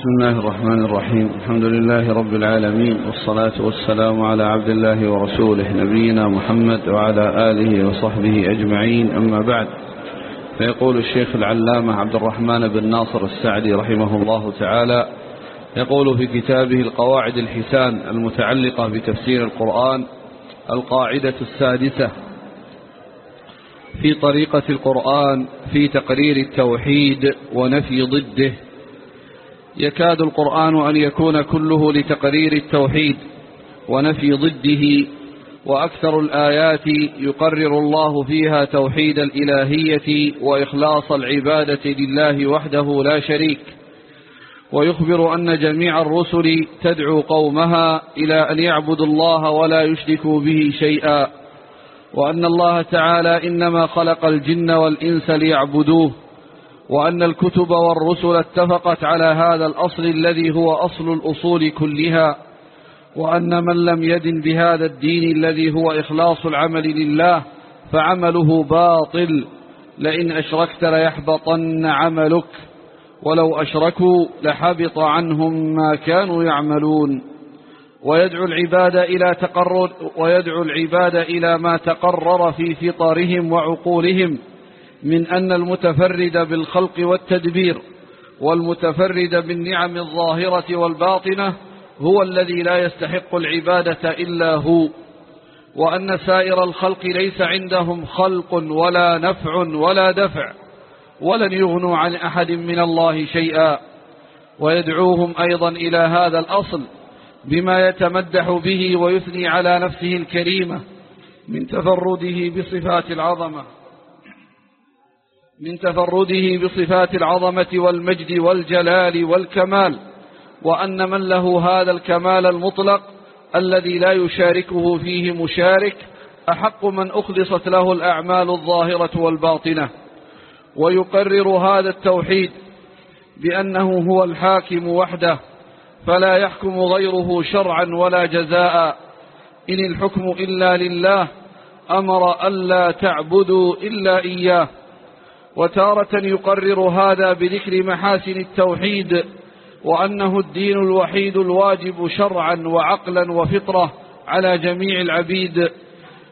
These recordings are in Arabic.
بسم الله الرحمن الرحيم الحمد لله رب العالمين والصلاة والسلام على عبد الله ورسوله نبينا محمد وعلى آله وصحبه أجمعين أما بعد فيقول الشيخ العلامة عبد الرحمن بن ناصر السعدي رحمه الله تعالى يقول في كتابه القواعد الحسان المتعلقة بتفسير القرآن القاعدة السادسة في طريقة القرآن في تقرير التوحيد ونفي ضده يكاد القرآن أن يكون كله لتقرير التوحيد ونفي ضده وأكثر الآيات يقرر الله فيها توحيد الإلهية وإخلاص العبادة لله وحده لا شريك. ويخبر أن جميع الرسل تدعو قومها إلى أن يعبدوا الله ولا يشركوا به شيئا وأن الله تعالى إنما خلق الجن والإنس ليعبدوه وأن الكتب والرسل اتفقت على هذا الأصل الذي هو أصل الأصول كلها وأن من لم يدن بهذا الدين الذي هو إخلاص العمل لله فعمله باطل لئن أشركت ليحبطن عملك ولو أشركوا لحبط عنهم ما كانوا يعملون. ويدعو العباد إلى تقرر ويدعو العباد إلى ما تقرر في فطرهم وعقولهم من أن المتفرد بالخلق والتدبير والمتفرد بالنعم الظاهرة والباطنة هو الذي لا يستحق العبادة إلا هو وأن سائر الخلق ليس عندهم خلق ولا نفع ولا دفع ولن يغنوا عن أحد من الله شيئا. ويدعوهم أيضا إلى هذا الأصل بما يتمدح به ويثني على نفسه الكريمة من تفرده بصفات العظمة. من تفرده بصفات العظمة والمجد والجلال والكمال وأن من له هذا الكمال المطلق الذي لا يشاركه فيه مشارك أحق من أخلصت له الأعمال الظاهرة والباطنة. ويقرر هذا التوحيد بأنه هو الحاكم وحده فلا يحكم غيره شرعا ولا جزاء. إن الحكم إلا لله أمر ألا تعبدوا إلا إياه. وتارة يقرر هذا بذكر محاسن التوحيد وأنه الدين الوحيد الواجب شرعا وعقلا وفطرة على جميع العبيد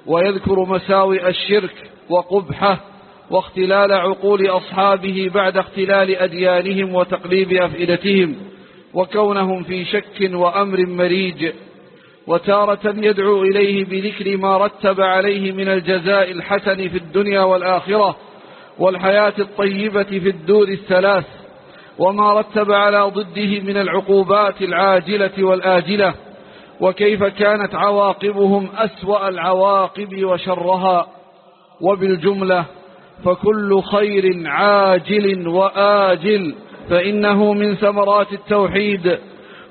ويذكر مساوئ الشرك وقبحه واختلال عقول أصحابه بعد اختلال أديانهم وتقليب أفئدتهم وكونهم في شك وأمر مريج. وتارة يدعو إليه بذكر ما رتب عليه من الجزاء الحسن في الدنيا والآخرة والحياة الطيبة في الدور الثلاث وما رتب على ضده من العقوبات العاجلة والآجلة وكيف كانت عواقبهم أسوأ العواقب وشرها وبالجملة فكل خير عاجل وآجل فإنه من ثمرات التوحيد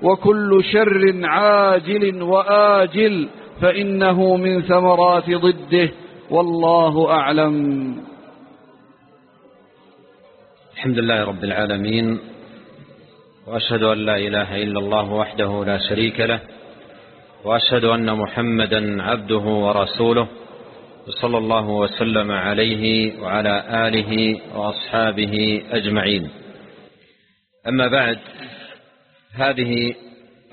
وكل شر عاجل وآجل فإنه من ثمرات ضده والله أعلم. الحمد لله رب العالمين وأشهد أن لا إله إلا الله وحده لا شريك له وأشهد أن محمدا عبده ورسوله صلى الله وسلم عليه وعلى آله وأصحابه أجمعين. أما بعد هذه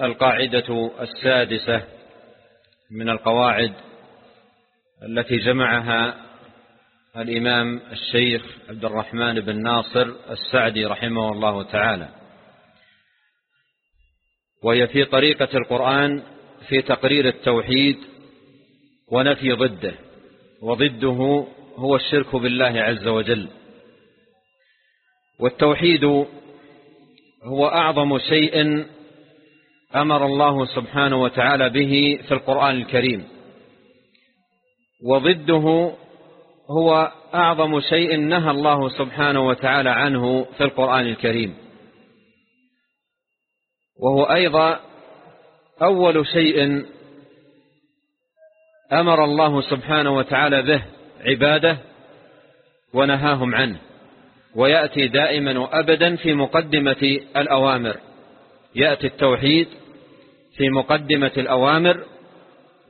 القاعدة السادسة من القواعد التي جمعها الإمام الشيخ عبد الرحمن بن ناصر السعدي رحمه الله تعالى. وهي في طريقة القرآن في تقرير التوحيد ونفي ضده وضده هو الشرك بالله عز وجل. والتوحيد هو أعظم شيء أمر الله سبحانه وتعالى به في القرآن الكريم. وضده هو أعظم شيء نهى الله سبحانه وتعالى عنه في القرآن الكريم. وهو أيضا أول شيء أمر الله سبحانه وتعالى به عباده ونهاهم عنه ويأتي دائما وأبدا في مقدمة الأوامر. يأتي التوحيد في مقدمة الأوامر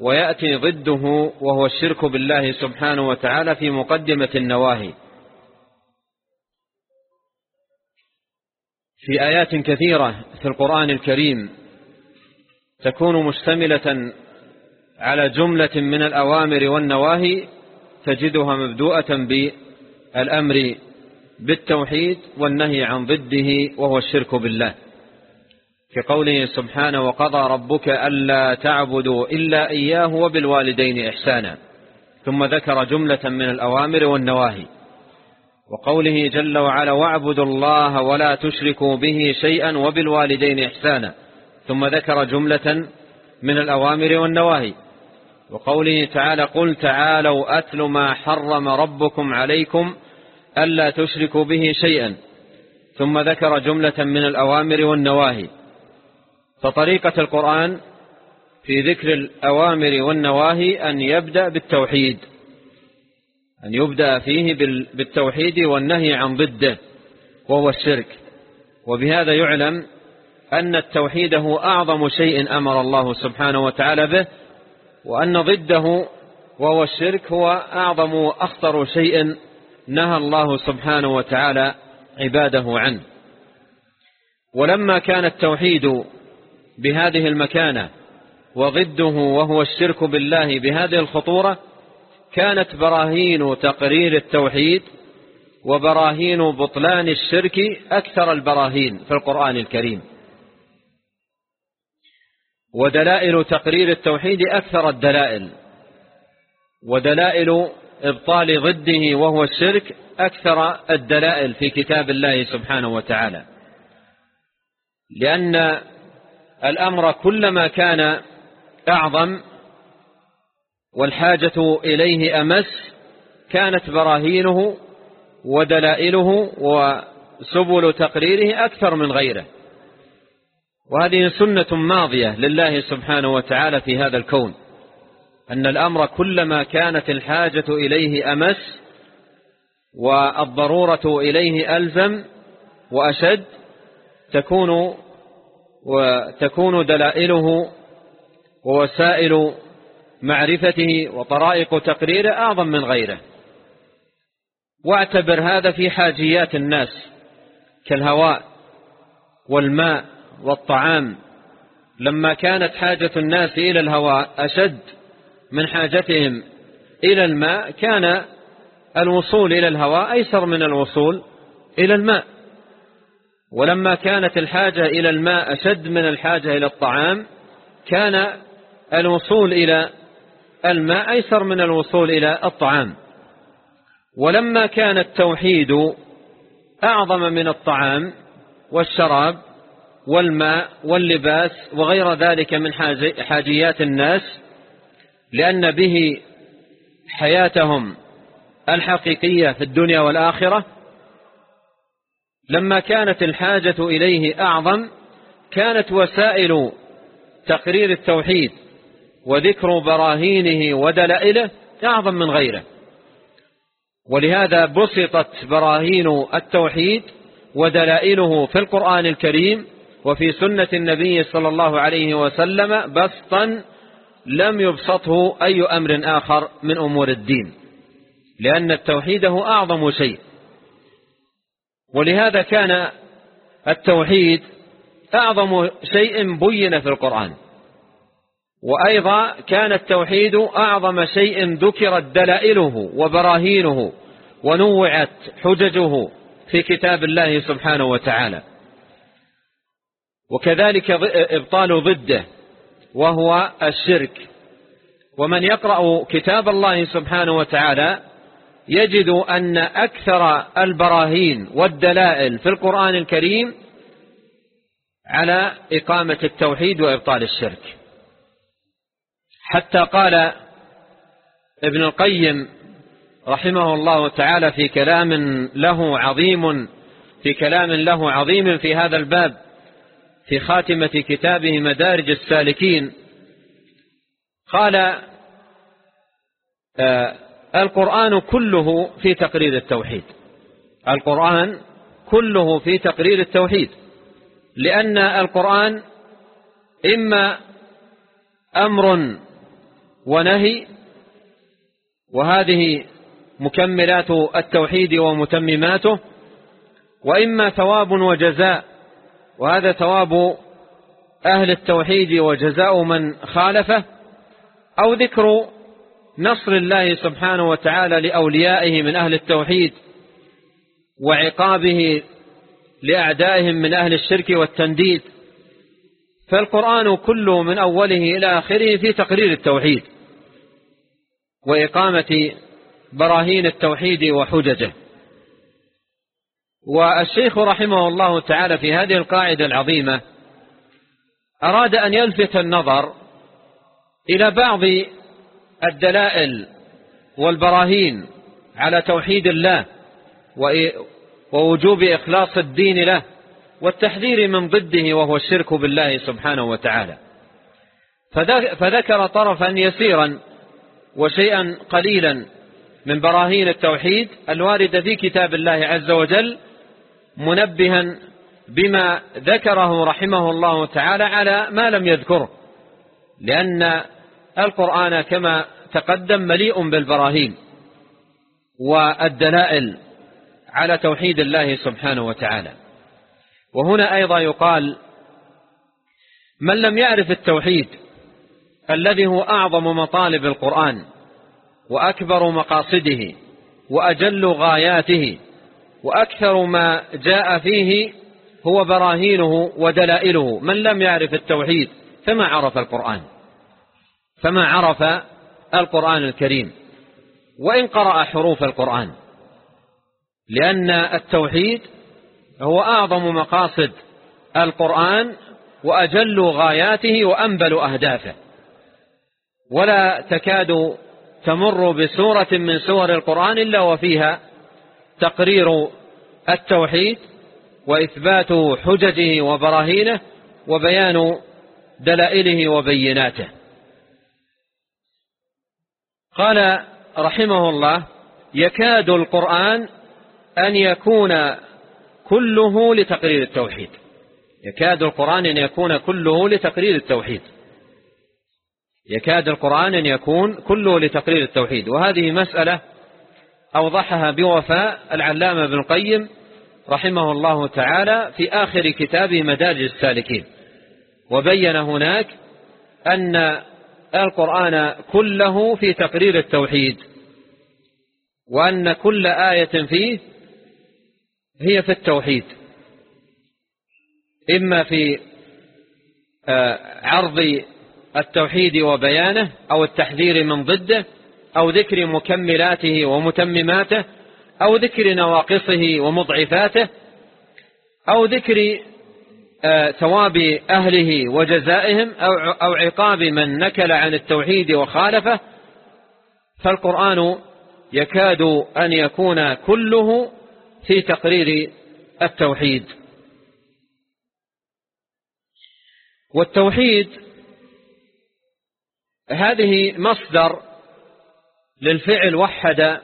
ويأتي ضده وهو الشرك بالله سبحانه وتعالى في مقدمة النواهي. في آيات كثيرة في القرآن الكريم تكون مشتملة على جملة من الأوامر والنواهي تجدها مبدوءة بالأمر بالتوحيد والنهي عن ضده وهو الشرك بالله. في قوله سبحانه وقضى ربك ألا تعبدوا إلا إياه وبالوالدين إحسانا. ثم ذكر جملة من الأوامر والنواهي. وقوله جل وعلا واعبدوا الله ولا تشركوا به شيئا وبالوالدين إحسانا. ثم ذكر جملة من الأوامر والنواهي. وقوله تعالى قل تعالوا أتل ما حرم ربكم عليكم ألا تشركوا به شيئا. ثم ذكر جملة من الأوامر والنواهي. فطريقة القرآن في ذكر الأوامر والنواهي أن يبدأ بالتوحيد أن يبدأ فيه بالتوحيد والنهي عن ضده وهو الشرك. وبهذا يعلم أن التوحيد هو أعظم شيء أمر الله سبحانه وتعالى به وأن ضده وهو الشرك هو أعظم وأخطر شيء نهى الله سبحانه وتعالى عباده عنه. ولما كان التوحيد بهذه المكانة وضده وهو الشرك بالله بهذه الخطورة كانت براهين تقرير التوحيد وبراهين بطلان الشرك أكثر البراهين في القرآن الكريم. ودلائل تقرير التوحيد أكثر الدلائل ودلائل إبطال ضده وهو الشرك أكثر الدلائل في كتاب الله سبحانه وتعالى. لأن الأمر كلما كان أعظم والحاجة إليه أمس كانت براهينه ودلائله وسبل تقريره أكثر من غيره. وهذه سنة ماضية لله سبحانه وتعالى في هذا الكون. أن الأمر كلما كانت الحاجة إليه أمس والضرورة إليه ألزم وأشد تكون وتكون دلائله ووسائل معرفته وطرائق تقريره أعظم من غيره. واعتبر هذا في حاجيات الناس كالهواء والماء والطعام. لما كانت حاجة الناس إلى الهواء أشد من حاجتهم إلى الماء كان الوصول إلى الهواء أيسر من الوصول إلى الماء. ولما كانت الحاجة إلى الماء أشد من الحاجة إلى الطعام كان الوصول إلى الماء أيسر من الوصول إلى الطعام. ولما كان التوحيد أعظم من الطعام والشراب والماء واللباس وغير ذلك من حاجيات الناس لأن به حياتهم الحقيقية في الدنيا والآخرة لما كانت الحاجة إليه أعظم كانت وسائل تقرير التوحيد وذكر براهينه ودلائله أعظم من غيره. ولهذا بسطت براهين التوحيد ودلائله في القرآن الكريم وفي سنة النبي صلى الله عليه وسلم بسطا لم يبسطه أي أمر آخر من أمور الدين لأن التوحيد هو أعظم شيء. ولهذا كان التوحيد أعظم شيء بين في القرآن. وأيضا كان التوحيد أعظم شيء ذكرت دلائله وبراهينه ونوعت حججه في كتاب الله سبحانه وتعالى. وكذلك إبطال ضده وهو الشرك. ومن يقرأ كتاب الله سبحانه وتعالى يجد أن أكثر البراهين والدلائل في القرآن الكريم على إقامة التوحيد وإبطال الشرك. حتى قال ابن القيم رحمه الله تعالى في كلام له عظيم في كلام له عظيم في هذا الباب في خاتمة كتابه مدارج السالكين قال آه القرآن كله في تقرير التوحيد. القرآن كله في تقرير التوحيد. لأن القرآن إما أمر ونهي وهذه مكملات التوحيد ومتمماته وإما ثواب وجزاء وهذا ثواب أهل التوحيد وجزاء من خالفه أو ذكر نصر الله سبحانه وتعالى لأوليائه من أهل التوحيد وعقابه لأعدائهم من أهل الشرك والتنديد. فالقرآن كله من أوله إلى آخره في تقرير التوحيد وإقامة براهين التوحيد وحججه. والشيخ رحمه الله تعالى في هذه القاعدة العظيمة أراد أن يلفت النظر إلى بعض الدلائل والبراهين على توحيد الله ووجوب إخلاص الدين له والتحذير من ضده وهو الشرك بالله سبحانه وتعالى. فذكر طرفا يسيرا وشيئا قليلا من براهين التوحيد الواردة في كتاب الله عز وجل منبها بما ذكره رحمه الله تعالى على ما لم يذكره لأن القرآن كما تقدم مليء بالبراهين والدلائل على توحيد الله سبحانه وتعالى. وهنا أيضا يقال من لم يعرف التوحيد الذي هو أعظم مطالب القرآن وأكبر مقاصده وأجل غاياته وأكثر ما جاء فيه هو براهينه ودلائله. من لم يعرف التوحيد فما عرف القرآن؟ فما عرف القرآن الكريم وإن قرأ حروف القرآن لأن التوحيد هو أعظم مقاصد القرآن وأجل غاياته وأنبل أهدافه. ولا تكاد تمر بسورة من سور القرآن إلا وفيها تقرير التوحيد وإثبات حججه وبراهينه وبيان دلائله وبيناته. قال رحمه الله يكاد القرآن أن يكون كله لتقرير التوحيد. يكاد القرآن أن يكون كله لتقرير التوحيد. يكاد القرآن أن يكون كله لتقرير التوحيد. وهذه مسألة أوضحها بوفاء العلامة ابن القيم رحمه الله تعالى في آخر كتابه مدارج السالكين. وبين هناك أن القرآن كله في تقرير التوحيد وأن كل آية فيه هي في التوحيد إما في آه، عرض التوحيد وبيانه أو التحذير من ضده أو ذكر مكملاته ومتمماته أو ذكر نواقصه ومضعفاته أو ذكر ثواب أهله وجزائهم أو عقاب من نكل عن التوحيد وخالفه فالقرآن يكاد أن يكون كله في تقرير التوحيد. والتوحيد هذه مصدر للفعل وحد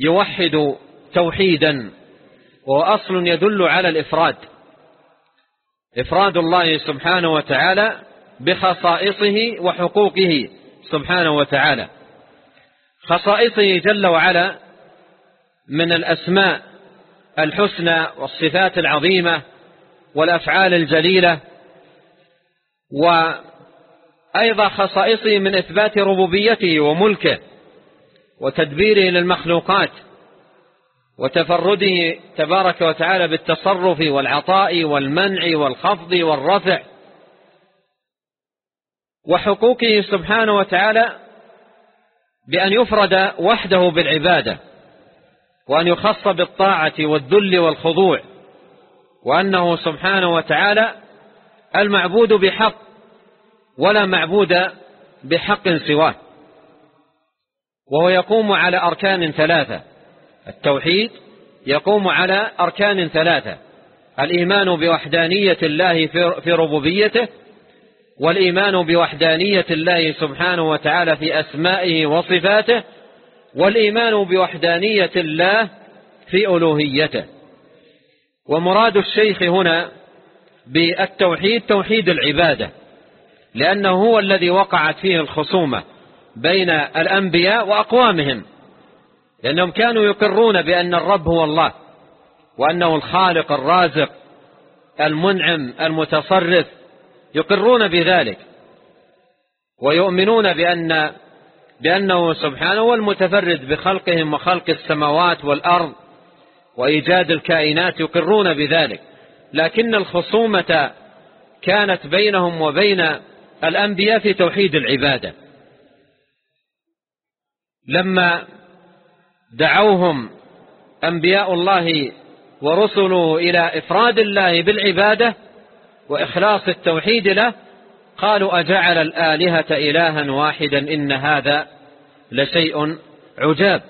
يوحد توحيدا وهو أصل يدل على الإفراد. إفراد الله سبحانه وتعالى بخصائصه وحقوقه سبحانه وتعالى. خصائصه جل وعلا من الأسماء الحسنى والصفات العظيمة والأفعال الجليلة وأيضا خصائصه من إثبات ربوبيته وملكه وتدبيره للمخلوقات. وتفرده تبارك وتعالى بالتصرف والعطاء والمنع والخفض والرفع. وحقوقه سبحانه وتعالى بأن يفرد وحده بالعبادة وأن يخص بالطاعة والذل والخضوع وأنه سبحانه وتعالى المعبود بحق ولا معبود بحق سواه. وهو يقوم على أركان ثلاثة التوحيد يقوم على أركان ثلاثة الإيمان بوحدانية الله في ربوبيته والإيمان بوحدانية الله سبحانه وتعالى في أسمائه وصفاته والإيمان بوحدانية الله في ألوهيته. ومراد الشيخ هنا بالتوحيد توحيد العبادة لأنه هو الذي وقعت فيه الخصومة بين الأنبياء وأقوامهم. لأنهم كانوا يقرون بأن الرب هو الله وأنه الخالق الرازق المنعم المتصرف يقرون بذلك ويؤمنون بأن بأنه سبحانه هو المتفرد بخلقهم وخلق السماوات والأرض وإيجاد الكائنات يقرون بذلك. لكن الخصومة كانت بينهم وبين الأنبياء في توحيد العبادة. لما دعوهم أنبياء الله ورسله إلى إفراد الله بالعبادة وإخلاص التوحيد له قالوا أجعل الآلهة إلها واحدا إن هذا لشيء عجاب.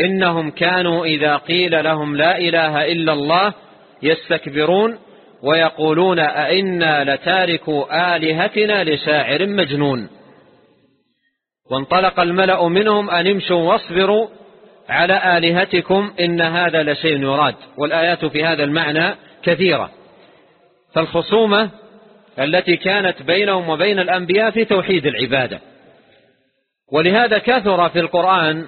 إنهم كانوا إذا قيل لهم لا إله إلا الله يستكبرون ويقولون أئنا لتاركوا آلهتنا لشاعر مجنون. وانطلق الملأ منهم أن امشوا واصبروا على آلهتكم إن هذا لشيء يراد والآيات في هذا المعنى كثيرة. فالخصومة التي كانت بينهم وبين الأنبياء في توحيد العبادة. ولهذا كثر في القرآن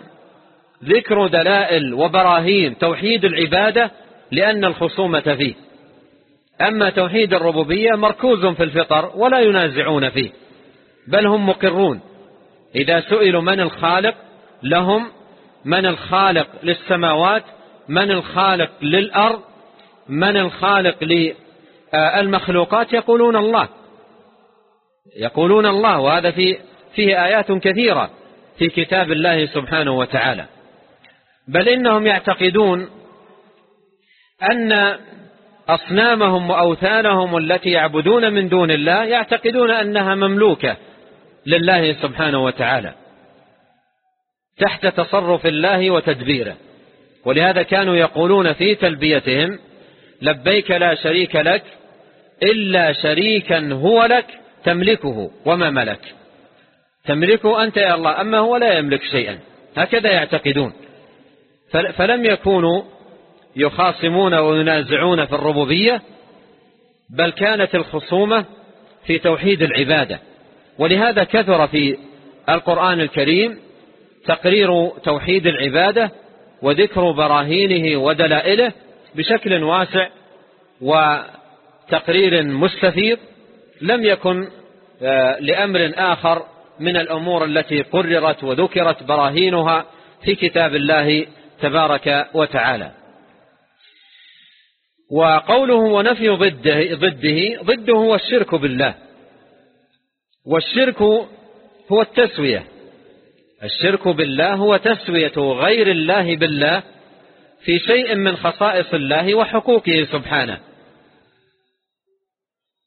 ذكر دلائل وبراهين توحيد العبادة لأن الخصومة فيه. أما توحيد الربوبية مركوز في الفطر ولا ينازعون فيه بل هم مقرون. إذا سئلوا من الخالق لهم من الخالق للسماوات من الخالق للأرض من الخالق للمخلوقات يقولون الله. يقولون الله وهذا في فيه آيات كثيرة في كتاب الله سبحانه وتعالى. بل إنهم يعتقدون أن أصنامهم وأوثانهم التي يعبدون من دون الله يعتقدون أنها مملوكة لله سبحانه وتعالى. تحت تصرف الله وتدبيره. ولهذا كانوا يقولون في تلبيتهم لبيك لا شريك لك إلا شريكا هو لك تملكه وما ملك. تملكه أنت يا الله أما هو لا يملك شيئا. هكذا يعتقدون. فلم يكونوا يخاصمون وينازعون في الربوبية بل كانت الخصومة في توحيد العبادة. ولهذا كثر في القرآن الكريم تقرير توحيد العبادة وذكر براهينه ودلائله بشكل واسع وتقرير مستفيض لم يكن آه، لأمر آخر من الأمور التي قررت وذكرت براهينها في كتاب الله تبارك وتعالى. وقوله ونفي ضده, ضده ضده هو الشرك بالله. والشرك هو التسوية. الشرك بالله هو تسوية غير الله بالله في شيء من خصائص الله وحقوقه سبحانه.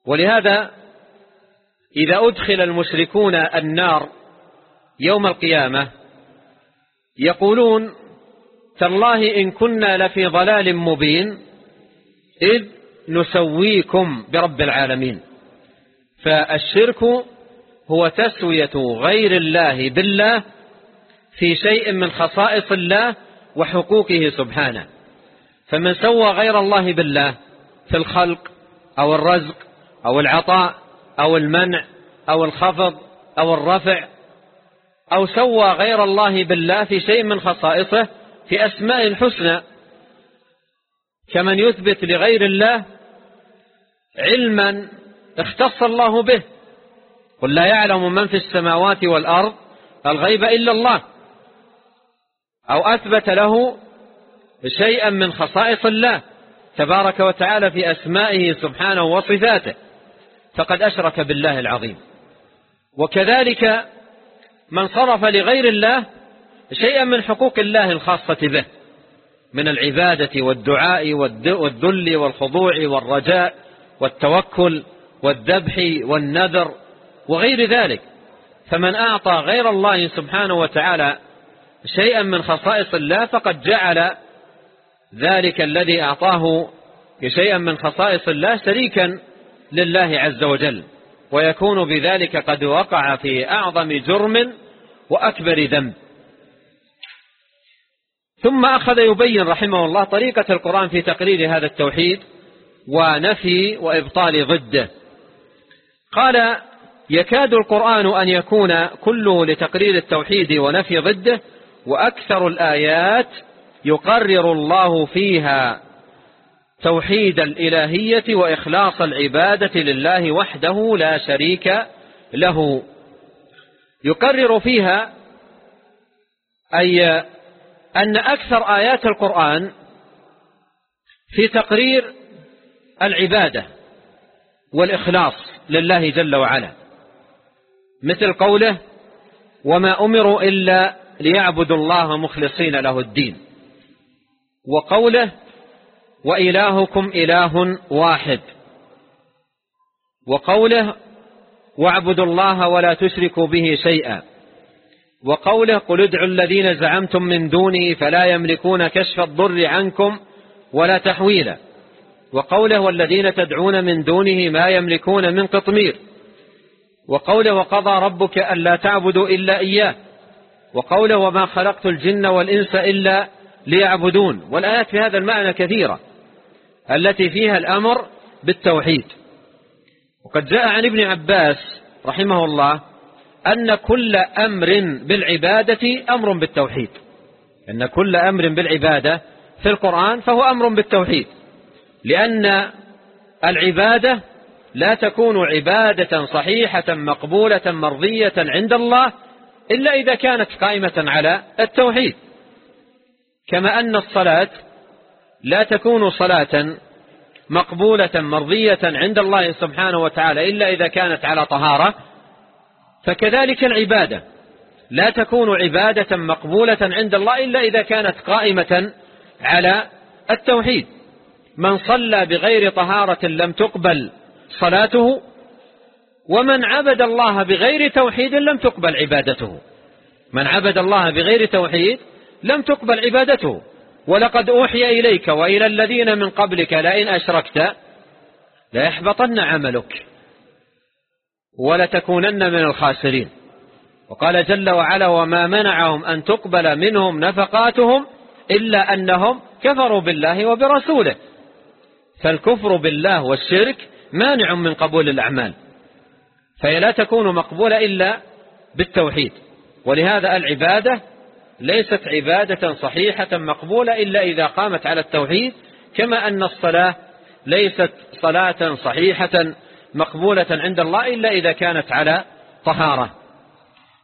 ولهذا إذا أدخل المشركون النار يوم القيامة يقولون تالله إن كنا لفي ضلال مبين إذ نسويكم برب العالمين. فالشرك هو تسوية غير الله بالله في شيء من خصائص الله وحقوقه سبحانه. فمن سوى غير الله بالله في الخلق أو الرزق أو العطاء أو المنع أو الخفض أو الرفع أو سوى غير الله بالله في شيء من خصائصه في أسماء الحسنى كمن يثبت لغير الله علما اختص الله به. قل لا يعلم من في السماوات والأرض الغيب إلا الله. أو أثبت له شيئا من خصائص الله تبارك وتعالى في أسمائه سبحانه وصفاته فقد أشرك بالله العظيم. وكذلك من صرف لغير الله شيئا من حقوق الله الخاصة به من العبادة والدعاء والذل والخضوع والرجاء والتوكل والذبح والنذر وغير ذلك. فمن أعطى غير الله سبحانه وتعالى شيئا من خصائص الله فقد جعل ذلك الذي أعطاه شيئا من خصائص الله شريكا لله عز وجل ويكون بذلك قد وقع في أعظم جرم وأكبر ذنب. ثم أخذ يبين رحمه الله طريقة القرآن في تقرير هذا التوحيد ونفي وإبطال ضده. قال يكاد القرآن أن يكون كله لتقرير التوحيد ونفي ضده وأكثر الآيات يقرر الله فيها توحيد الإلهية وإخلاص العبادة لله وحده لا شريك له. يقرر فيها أي أن أكثر آيات القرآن في تقرير العبادة والإخلاص لله جل وعلا مثل قوله وما أمروا إلا ليعبدوا الله مخلصين له الدين. وقوله وإلهكم إله واحد. وقوله واعبدوا الله ولا تشركوا به شيئا. وقوله قل ادعوا الذين زعمتم من دونه فلا يملكون كشف الضر عنكم ولا تحويلا. وقوله والذين تدعون من دونه ما يملكون من قطمير. وقوله وقضى ربك ألا تعبدوا إلا إياه. وقوله وما خلقت الجن والإنس إلا ليعبدون والآيات في هذا المعنى كثيرة التي فيها الأمر بالتوحيد. وقد جاء عن ابن عباس رحمه الله أن كل أمر بالعبادة أمر بالتوحيد. أن كل أمر بالعبادة في القرآن فهو أمر بالتوحيد. لأن العبادة لا تكون عبادة صحيحة مقبولة مرضية عند الله إلا إذا كانت قائمة على التوحيد. كما أن الصلاة لا تكون صلاة مقبولة مرضية عند الله سبحانه وتعالى إلا إذا كانت على طهارة. فكذلك العبادة لا تكون عبادة مقبولة عند الله إلا إذا كانت قائمة على التوحيد. من صلى بغير طهارة لم تقبل صلاته ومن عبد الله بغير توحيد لم تقبل عبادته. من عبد الله بغير توحيد لم تقبل عبادته. ولقد أوحي إليك وإلى الذين من قبلك لئن أشركت ليحبطن عملك ولتكونن من الخاسرين. وقال جل وعلا وما منعهم أن تقبل منهم نفقاتهم إلا أنهم كفروا بالله وبرسوله. فالكفر بالله والشرك مانع من قبول الأعمال. فهي لا تكون مقبولة إلا بالتوحيد. ولهذا العبادة ليست عبادة صحيحة مقبولة إلا إذا قامت على التوحيد كما أن الصلاة ليست صلاة صحيحة مقبولة عند الله إلا إذا كانت على طهارة.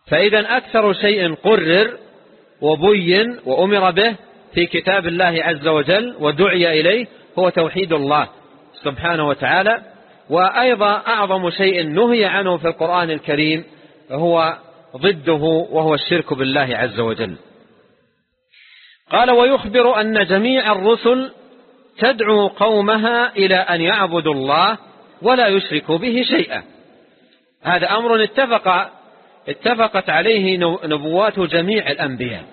فإذا أكثر شيء قرر وبين وأمر به في كتاب الله عز وجل ودعي إليه هو توحيد الله سبحانه وتعالى. وأيضا أعظم شيء نهي عنه في القرآن الكريم هو ضده وهو الشرك بالله عز وجل. قال ويخبر أن جميع الرسل تدعو قومها إلى أن يعبدوا الله ولا يشركوا به شيئا. هذا أمر اتفق اتفقت عليه نبوات جميع الأنبياء.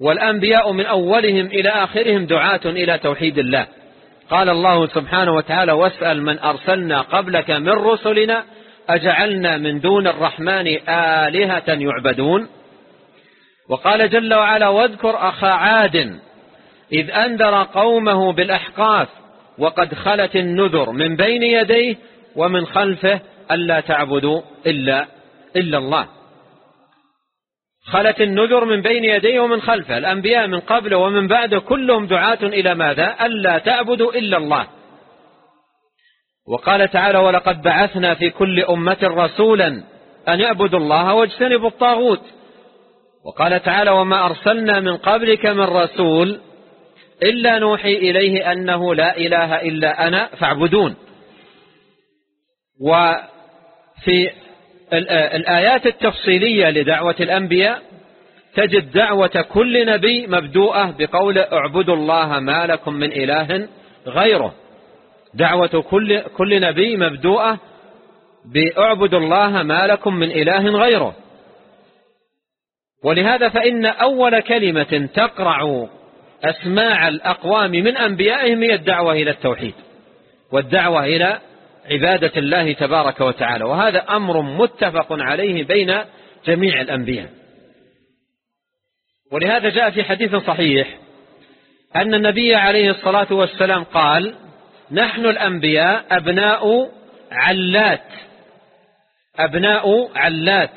والأنبياء من أولهم إلى آخرهم دعاة إلى توحيد الله. قال الله سبحانه وتعالى واسأل من أرسلنا قبلك من رسلنا أجعلنا من دون الرحمن آلهة يعبدون؟ وقال جل وعلا واذكر أخا عاد إذ أنذر قومه بالأحقاف وقد خلت النذر من بين يديه ومن خلفه ألا تعبدوا إلا, إلا الله. خلت النذر من بين يديه ومن خلفه. الأنبياء من قبله ومن بعده كلهم دعاة إلى ماذا؟ ألا تعبدوا إلا الله. وقال تعالى ولقد بعثنا في كل أمة رسولا أن يعبدوا الله واجتنبوا الطاغوت. وقال تعالى وما أرسلنا من قبلك من رسول إلا نوحي إليه أنه لا إله إلا أنا فاعبدون. وفي الآيات التفصيلية لدعوة الأنبياء تجد دعوة كل نبي مبدوءة بقول اعبدوا الله ما لكم من إله غيره. دعوة كل, كل نبي مبدوءة بأعبدوا الله ما لكم من إله غيره. ولهذا فإن أول كلمة تقرع أسماع الأقوام من أنبيائهم هي الدعوة إلى التوحيد والدعوة إلى عبادة الله تبارك وتعالى. وهذا أمر متفق عليه بين جميع الأنبياء. ولهذا جاء في حديث صحيح أن النبي عليه الصلاة والسلام قال نحن الأنبياء أبناء علات. أبناء علات.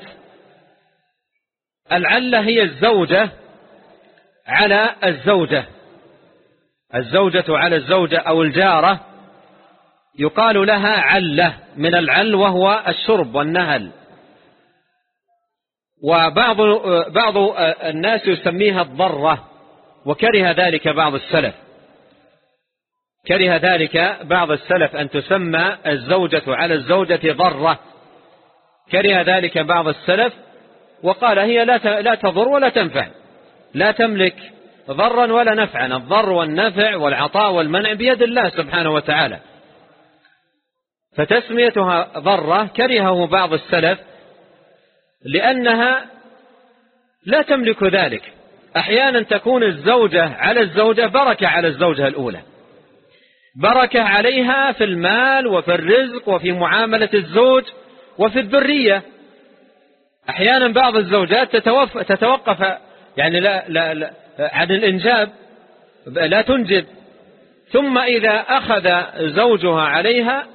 العلة هي الزوجة على الزوجة. الزوجة على الزوجة أو الجارة يقال لها علة من العل وهو الشرب والنهل. وبعض بعض الناس يسميها الضرة وكره ذلك بعض السلف. كره ذلك بعض السلف أن تسمى الزوجة على الزوجة ضرة. كره ذلك بعض السلف وقال هي لا تضر ولا تنفع. لا تملك ضرا ولا نفعا الضر والنفع والعطاء والمنع بيد الله سبحانه وتعالى. فتسميتها ضرة كرهه بعض السلف لأنها لا تملك ذلك. أحيانا تكون الزوجة على الزوجة بركة على الزوجة الأولى. بركة عليها في المال وفي الرزق وفي معاملة الزوج وفي الذرية. أحيانا بعض الزوجات تتوقف يعني لا لا لا عن الإنجاب لا تنجب. ثم إذا أخذ زوجها عليها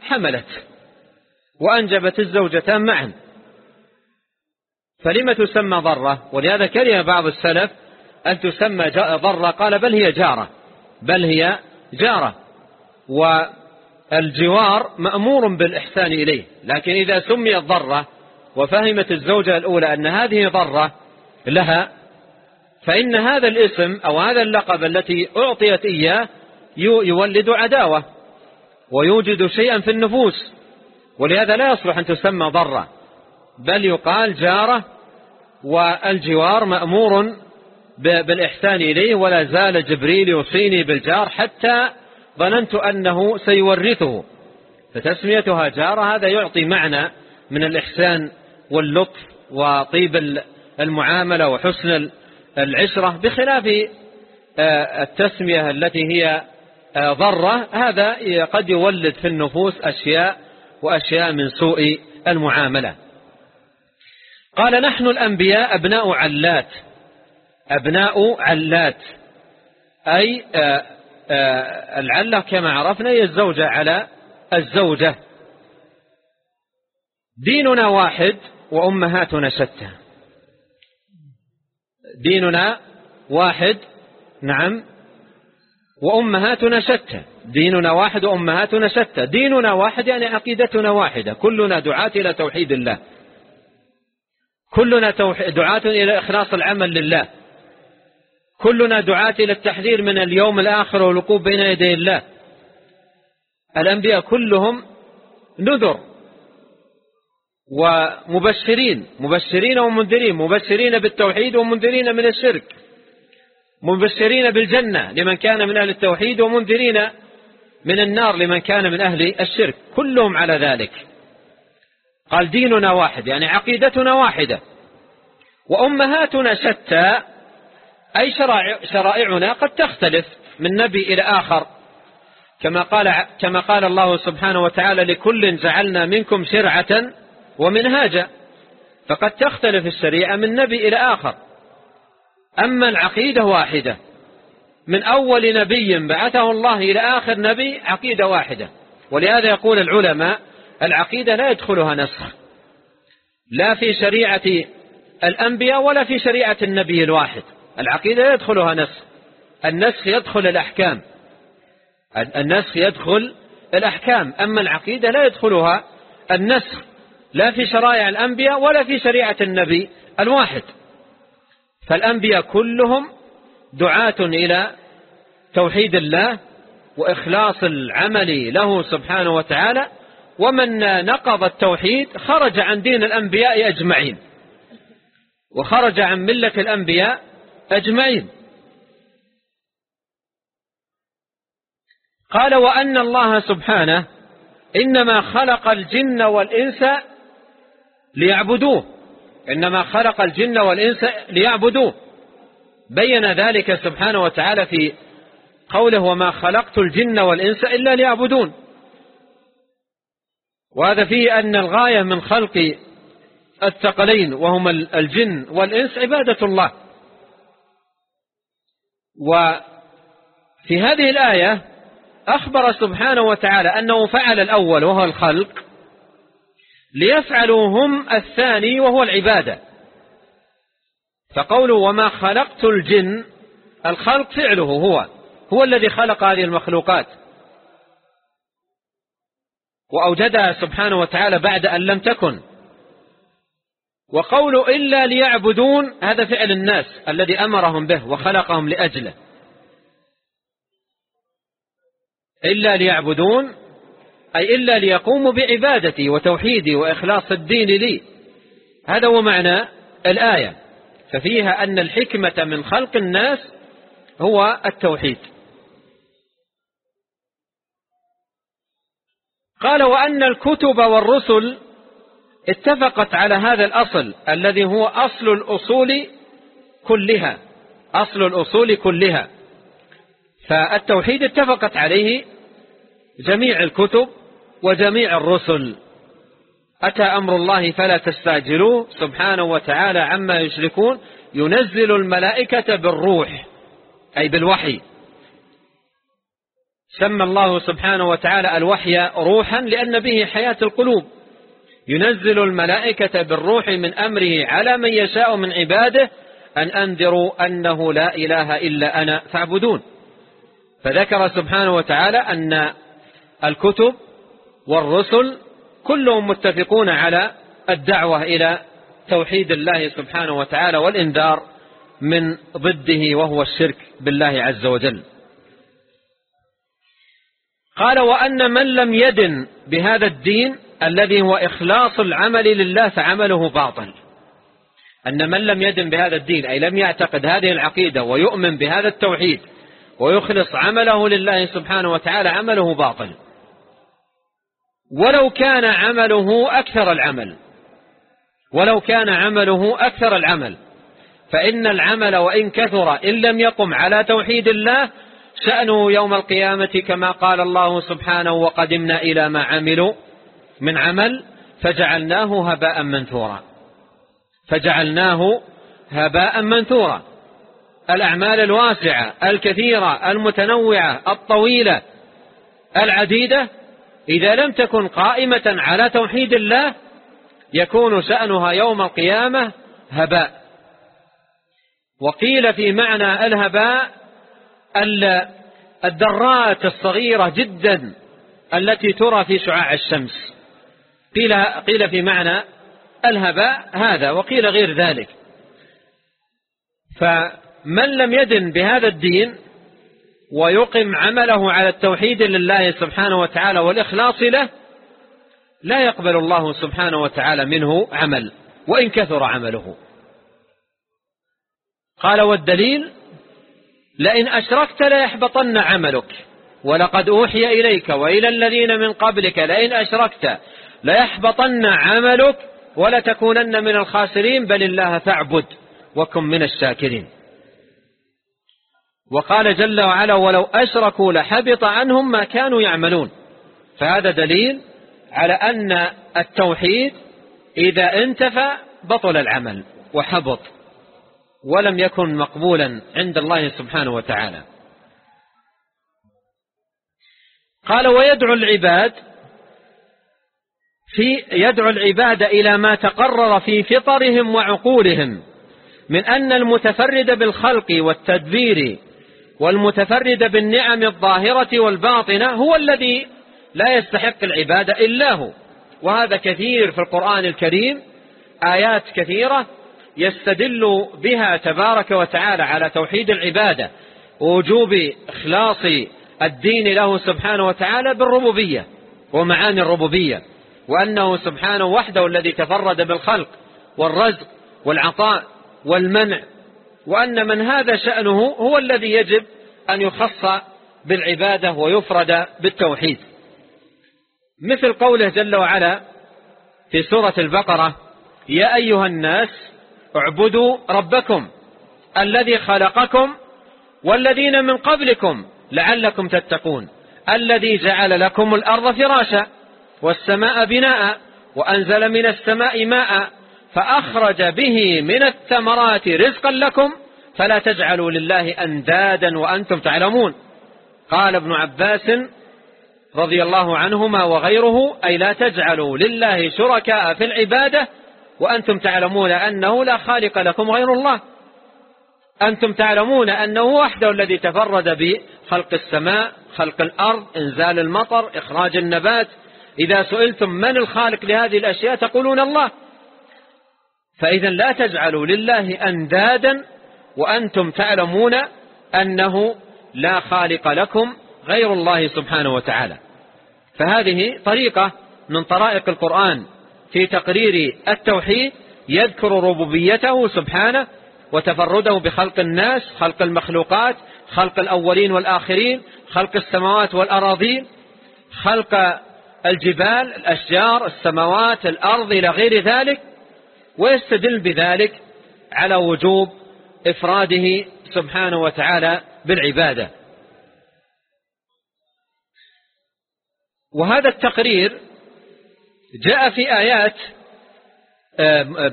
حملت وأنجبت الزوجتان معا. فلما تسمى ضرة؟ ولهذا كره بعض السلف أن تسمى ضرة. قال بل هي جارة. بل هي جارة. والجوار مأمور بالإحسان إليه. لكن إذا سميت ضرة وفهمت الزوجة الأولى أن هذه ضرة لها فإن هذا الاسم أو هذا اللقب التي أعطيت إياه يولد عداوة. ويوجد شيئا في النفوس ولهذا لا يصلح أن تسمى ضرة بل يقال جارة والجوار مأمور بالإحسان إليه ولا زال جبريل يوصيني بالجار حتى ظننت أنه سيورثه. فتسميتها جارة هذا يعطي معنى من الإحسان واللطف وطيب المعاملة وحسن العشرة بخلاف آه، التسمية التي هي ضرة. هذا قد يولد في النفوس أشياء وأشياء من سوء المعاملة. قال نحن الأنبياء أبناء علات. أبناء علات. أي آه، العلة كما عرفنا هي الزوجة على الزوجة. ديننا واحد وأمهاتنا شتى ديننا واحد نعم وأمهاتنا شتى ديننا واحد وأمهاتنا شتى ديننا واحد يعني عقيدتنا واحدة. كلنا دعاة إلى توحيد الله. كلنا دعاة إلى إخلاص العمل لله. كلنا دعاة إلى التحذير من اليوم الآخر والوقوف بين يدي الله. الأنبياء كلهم نذر ومبشرين. مبشرين ومنذرين. مبشرين بالتوحيد ومنذرين من الشرك. مبشرين بالجنة لمن كان من أهل التوحيد ومنذرين من النار لمن كان من أهل الشرك. كلهم على ذلك. قال ديننا واحد يعني عقيدتنا واحدة. وأمهاتنا شتى أي شرائع شرائعنا قد تختلف من نبي إلى آخر. كما قال, كما قال الله سبحانه وتعالى لكل جعلنا منكم شرعة ومنهاجا. فقد تختلف الشريعة من نبي إلى آخر. أما العقيدة واحدة. من أول نبي بعثه الله إلى آخر نبي عقيدة واحدة. ولهذا يقول العلماء العقيدة لا يدخلها نسخ. لا في شريعة الأنبياء ولا في شريعة النبي الواحد. العقيدة لا يدخلها نسخ. النسخ يدخل الأحكام. النسخ يدخل الأحكام. أما العقيدة لا يدخلها النسخ. لا في شرائع الأنبياء ولا في شريعة النبي الواحد. فالأنبياء كلهم دعاة إلى توحيد الله وإخلاص العمل له سبحانه وتعالى ومن نقض التوحيد خرج عن دين الأنبياء أجمعين. وخرج عن ملة الأنبياء أجمعين. قال وأن الله سبحانه إنما خلق الجن والإنس ليعبدوه. إنما خلق الجن والإنس ليعبدوه. بين ذلك سبحانه وتعالى في قوله وما خلقت الجن والإنس إلا ليعبدون. وهذا فيه أن الغاية من خلق الثقلين وهما الجن والإنس عبادة الله. وفي هذه الآية أخبر سبحانه وتعالى أنه فعل الأول وهو الخلق ليفعلوا هم الثاني وهو العبادة. فقوله وما خلقت الجن الخلق فعله هو هو الذي خلق هذه المخلوقات. وأوجدها سبحانه وتعالى بعد أن لم تكن. وقول إلا ليعبدون هذا فعل الناس الذي أمرهم به وخلقهم لأجله. إلا ليعبدون أي إلا ليقوموا بعبادتي وتوحيدي وإخلاص الدين لي. هذا هو معنى الآية. ففيها أن الحكمة من خلق الناس هو التوحيد. قال وأن الكتب والرسل اتفقت على هذا الأصل الذي هو أصل الأصول كلها. أصل الأصول كلها. فالتوحيد اتفقت عليه جميع الكتب وجميع الرسل. أتى أمر الله فلا تستعجلوه. سبحانه وتعالى عما يشركون. ينزل الملائكة بالروح أي بالوحي. سمى الله سبحانه وتعالى الوحي روحا لأن به حياة القلوب. ينزل الملائكة بالروح من أمره على من يشاء من عباده أن أنذروا أنه لا إله إلا أنا فاعبدون. فذكر سبحانه وتعالى أن الكتب والرسل كلهم متفقون على الدعوة إلى توحيد الله سبحانه وتعالى والإنذار من ضده وهو الشرك بالله عز وجل. قال وأن من لم يدن بهذا الدين الذي هو إخلاص العمل لله فعمله باطل. أن من لم يدن بهذا الدين أي لم يعتقد هذه العقيدة ويؤمن بهذا التوحيد ويخلص عمله لله سبحانه وتعالى عمله باطل. ولو كان عمله أكثر العمل. ولو كان عمله أكثر العمل. فإن العمل وإن كثر إن لم يقم على توحيد الله شأنه يوم القيامة كما قال الله سبحانه وقدمنا إلى ما عملوا من عمل فجعلناه هباء منثورا. فجعلناه هباء منثورا. الأعمال الواسعة الكثيرة المتنوعة الطويلة العديدة إذا لم تكن قائمة على توحيد الله يكون شأنها يوم القيامة هباء. وقيل في معنى الهباء الذرات الصغيرة جدا التي ترى في شعاع الشمس. قيل, قيل في معنى الهباء هذا وقيل غير ذلك. فمن لم يدن بهذا الدين ويقم عمله على التوحيد لله سبحانه وتعالى والإخلاص له لا يقبل الله سبحانه وتعالى منه عمل وإن كثر عمله. قال والدليل لئن أشركت ليحبطن عملك ولقد أوحي إليك وإلى الذين من قبلك لئن أشركت ليحبطن عملك ولتكونن من الخاسرين بل الله فاعبد وكن من الشاكرين. وقال جل وعلا ولو أشركوا لحبط عنهم ما كانوا يعملون. فهذا دليل على أن التوحيد إذا انتفى بطل العمل وحبط ولم يكن مقبولا عند الله سبحانه وتعالى. قال ويدعو العباد في يدعو العباد إلى ما تقرر في فطرهم وعقولهم من أن المتفرد بالخلق والتدبير والمتفرد بالنعم الظاهرة والباطنة هو الذي لا يستحق العبادة إلا هو. وهذا كثير في القرآن الكريم آيات كثيرة يستدل بها تبارك وتعالى على توحيد العبادة ووجوب إخلاص الدين له سبحانه وتعالى بالربوبية ومعاني الربوبية وأنه سبحانه وحده الذي تفرد بالخلق والرزق والعطاء والمنع وأن من هذا شأنه هو الذي يجب أن يخص بالعبادة ويفرد بالتوحيد. مثل قوله جل وعلا في سورة البقرة يا أيها الناس اعبدوا ربكم الذي خلقكم والذين من قبلكم لعلكم تتقون الذي جعل لكم الأرض فراشا والسماء بناء وأنزل من السماء ماء فأخرج به من الثمرات رزقا لكم فلا تجعلوا لله أندادا وأنتم تعلمون. قال ابن عباس رضي الله عنهما وغيره أي لا تجعلوا لله شركاء في العبادة وأنتم تعلمون أنه لا خالق لكم غير الله. أنتم تعلمون أنه وحده الذي تفرد خلق السماء خلق الأرض إنزال المطر إخراج النبات. إذا سئلتم من الخالق لهذه الأشياء تقولون الله. فإذا لا تجعلوا لله أندادا وأنتم تعلمون أنه لا خالق لكم غير الله سبحانه وتعالى. فهذه طريقة من طرائق القرآن في تقرير التوحيد يذكر ربوبيته سبحانه وتفرده بخلق الناس خلق المخلوقات خلق الأولين والآخرين خلق السماوات والأراضين خلق الجبال الأشجار السماوات الأرض إلى غير ذلك. ويستدل بذلك على وجوب إفراده سبحانه وتعالى بالعبادة. وهذا التقرير جاء في آيات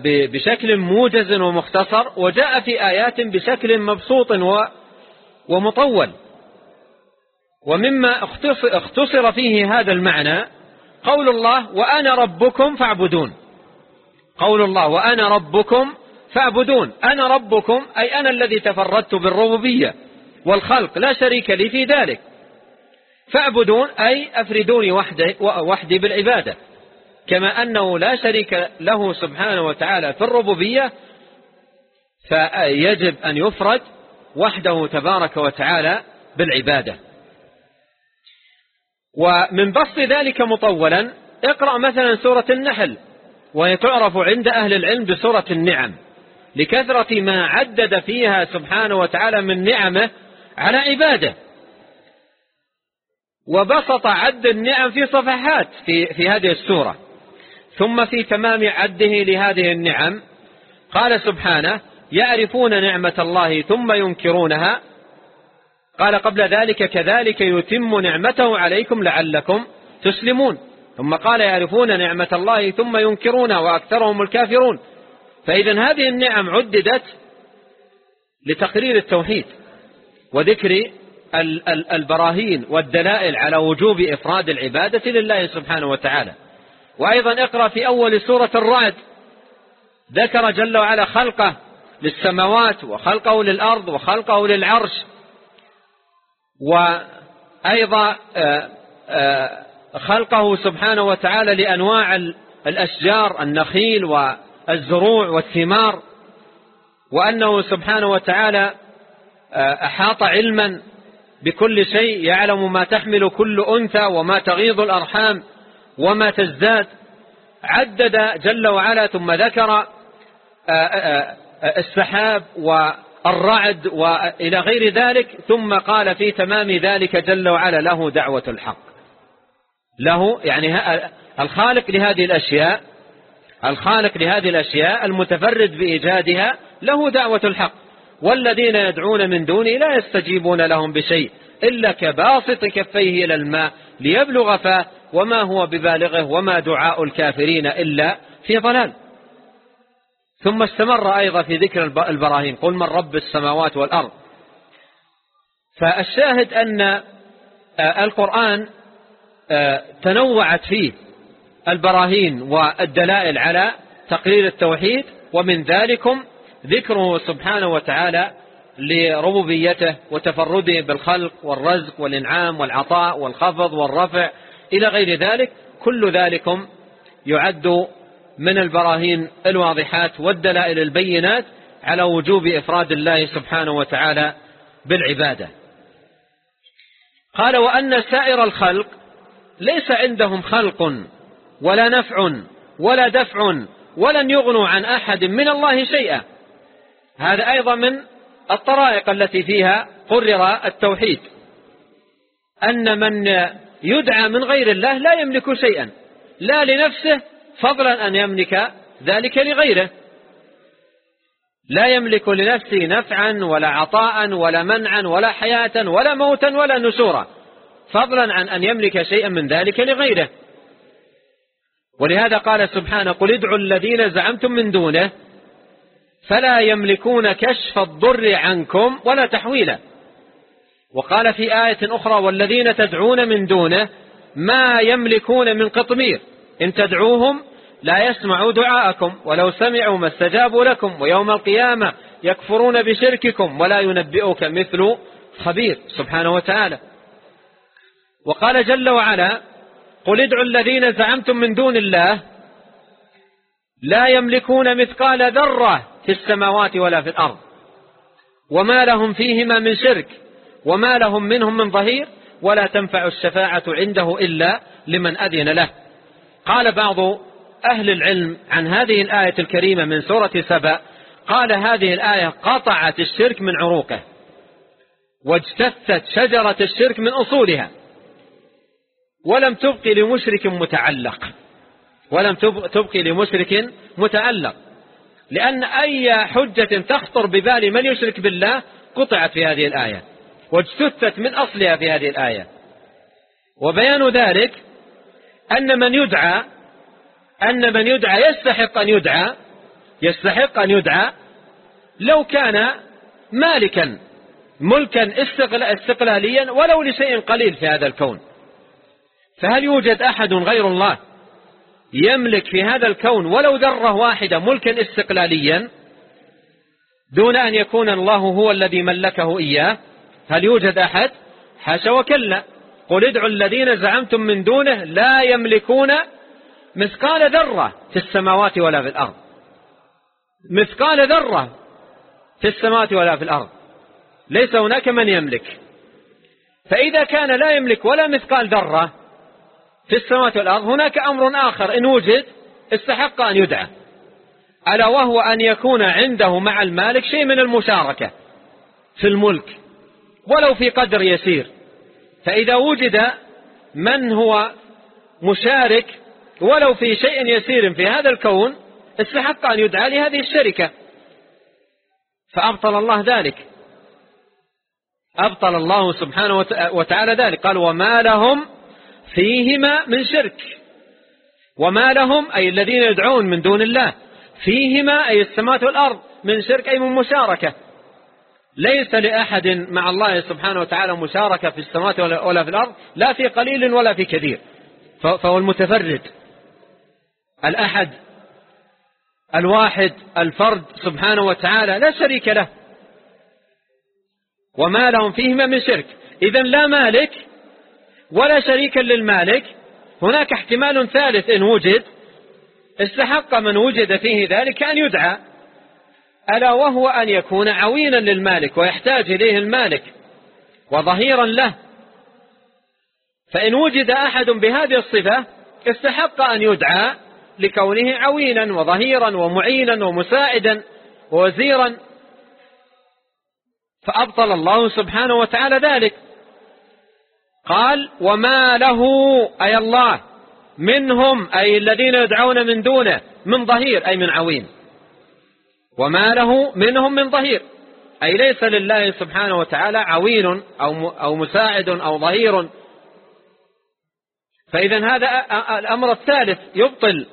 بشكل موجز ومختصر وجاء في آيات بشكل مبسوط ومطول. ومما اختصر فيه هذا المعنى قول الله وأنا ربكم فاعبدون. قول الله وأنا ربكم فاعبدون. أنا ربكم أي أنا الذي تفردت بالربوبية والخلق لا شريك لي في ذلك. فاعبدون أي أفردوني وحدي, وحدي بالعبادة. كما أنه لا شريك له سبحانه وتعالى في الربوبية فيجب أن يفرد وحده تبارك وتعالى بالعبادة. ومن بسط ذلك مطولا اقرأ مثلا سورة النحل. وهي تعرف عند أهل العلم بسورة النعم. لكثرة ما عدد فيها سبحانه وتعالى من نعمه على عباده. وبسط عد النعم في صفحات في, في هذه السورة. ثم في تمام عده لهذه النعم قال سبحانه يعرفون نعمة الله ثم ينكرونها. قال قبل ذلك كذلك يتم نعمته عليكم لعلكم تسلمون. ثم قال يعرفون نعمة الله ثم ينكرونها وأكثرهم الكافرون. فإذا هذه النعم عددت لتقرير التوحيد وذكر البراهين والدلائل على وجوب إفراد العبادة لله سبحانه وتعالى. وأيضا اقرأ في أول سورة الرعد. ذكر جل وعلا خلقه للسماوات وخلقه للأرض وخلقه للعرش. وأيضا آه، آه، خلقه سبحانه وتعالى لأنواع الأشجار النخيل والزروع والثمار وأنه سبحانه وتعالى آه، أحاط علما بكل شيء يعلم ما تحمل كل أنثى وما تغيض الأرحام وما تزداد. عدد جل وعلا ثم ذكر السحاب والرعد وإلى غير ذلك ثم قال في تمام ذلك جل وعلا له دعوة الحق. له يعني الخالق لهذه الأشياء الخالق لهذه الأشياء المتفرد بإيجادها له دعوة الحق. والذين يدعون من دونه لا يستجيبون لهم بشيء إلا كباسط كفيه إلى الماء ليبلغ فاه وما هو ببالغه وما دعاء الكافرين إلا في ضلال. ثم استمر أيضا في ذكر البراهين قل من رب السماوات والأرض. فالشاهد أن آه، القرآن تنوعت فيه البراهين والدلائل على تقرير التوحيد ومن ذلكم ذكره سبحانه وتعالى لربوبيته وتفرده بالخلق والرزق والإنعام والعطاء والخفض والرفع إلى غير ذلك. كل ذلكم يعد من البراهين الواضحات والدلائل البينات على وجوب إفراد الله سبحانه وتعالى بالعبادة. قال وأن سائر الخلق ليس عندهم خلق ولا نفع ولا دفع ولن يغنوا عن أحد من الله شيئا. هذا أيضا من الطرائق التي فيها قرر التوحيد. أن من يدعى من غير الله لا يملك شيئا. لا لنفسه فضلا أن يملك ذلك لغيره. لا يملك لنفسه نفعا ولا عطاء ولا منعا ولا حياة ولا موتا ولا نشورا. فضلا عن أن يملك شيئا من ذلك لغيره. ولهذا قال سبحانه قل ادعوا الذين زعمتم من دونه فلا يملكون كشف الضر عنكم ولا تحويلا. وقال في آية أخرى والذين تدعون من دونه ما يملكون من قطمير. إن تدعوهم لا يسمعوا دعاءكم ولو سمعوا ما استجابوا لكم ويوم القيامة يكفرون بشرككم ولا ينبئك مثل خبير سبحانه وتعالى. وقال جل وعلا قل ادعوا الذين زعمتم من دون الله لا يملكون مثقال ذرة في السماوات ولا في الأرض وما لهم فيهما من شرك وما لهم منهم من ظهير ولا تنفع الشفاعة عنده إلا لمن أذن له. قال بعض أهل العلم عن هذه الآية الكريمة من سورة سبأ قال هذه الآية قطعت الشرك من عروقه واجتثت شجرة الشرك من أصولها. ولم تبقي لمشرك متعلق. ولم تبقي لمشرك متعلق. لأن أي حجة تخطر ببال من يشرك بالله قطعت في هذه الآية واجتثت من أصلها في هذه الآية. وبيان ذلك أن من يدعى أن من يدعى يستحق أن يدعى يستحق أن يدعى لو كان مالكا ملكا استقلاليا ولو لشيء قليل في هذا الكون. فهل يوجد أحد غير الله يملك في هذا الكون ولو ذرة واحدة ملكا استقلاليا دون أن يكون الله هو الذي ملكه إياه؟ هل يوجد أحد؟ حاشا وكلا. قل ادعوا الذين زعمتم من دونه لا يملكون مثقال ذرة في السماوات ولا في الأرض. مثقال ذرة في السماوات ولا في الأرض. ليس هناك من يملك. فإذا كان لا يملك ولا مثقال ذرة في السماوات والأرض. هناك أمر آخر إن وجد استحق أن يدعى. ألا وهو أن يكون عنده مع المالك شيء من المشاركة في الملك ولو في قدر يسير. فإذا وجد من هو مشارك ولو في شيء يسير في هذا الكون استحق أن يدعى لهذه الشركة. فأبطل الله ذلك. أبطل الله سبحانه وتعالى ذلك. قال وما لهم فيهما من شرك. وما لهم أي الذين يدعون من دون الله فيهما أي السماوات والأرض من شرك أي من مشاركة. ليس لأحد مع الله سبحانه وتعالى مشاركة في السماوات ولا في الأرض لا في قليل ولا في كثير. فهو المتفرد. الأحد الواحد الفرد سبحانه وتعالى لا شريك له. وما لهم فيهما من شرك. إذا لا مالك ولا شريكا للمالك. هناك احتمال ثالث إن وجد. استحق من وجد فيه ذلك أن يدعى. ألا وهو أن يكون عوينا للمالك ويحتاج إليه المالك وظهيرا له. فإن وجد أحد بهذه الصفة استحق أن يدعى لكونه عوينا وظهيرا ومعينا ومساعدا ووزيرا. فأبطل الله سبحانه وتعالى ذلك. قال وما له أي الله منهم أي الذين يدعون من دونه من ظهير أي من عوين. وما له منهم من ظهير أي ليس لله سبحانه وتعالى عوين أو أو مساعد أو ظهير. فإذا هذا الأمر الثالث يبطل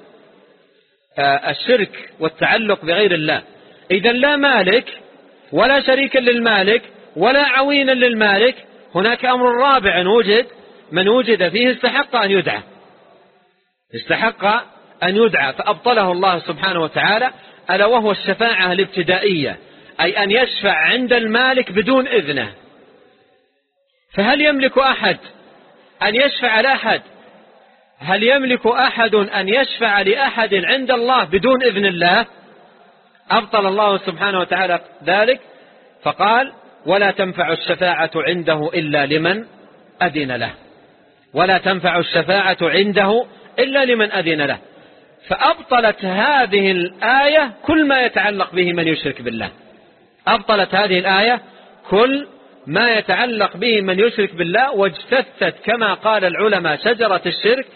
الشرك والتعلق بغير الله. إذا لا مالك ولا شريكا للمالك ولا عوينا للمالك هناك أمر رابع وجد من وجد فيه استحق أن يدعى. استحق أن يدعى فأبطله الله سبحانه وتعالى ألا وهو الشفاعة الابتدائية أي أن يشفع عند المالك بدون إذنه. فهل يملك أحد أن يشفع لأحد؟ هل يملك أحد أن يشفع لأحد عند الله بدون إذن الله؟ أبطل الله سبحانه وتعالى ذلك فقال ولا تنفع الشفاعة عنده إلا لمن أذن له. ولا تنفع الشفاعة عنده إلا لمن أذن له. فأبطلت هذه الآية كل ما يتعلق به من يشرك بالله. أبطلت هذه الآية كل ما يتعلق به من يشرك بالله واجتثت كما قال العلماء شجرة الشرك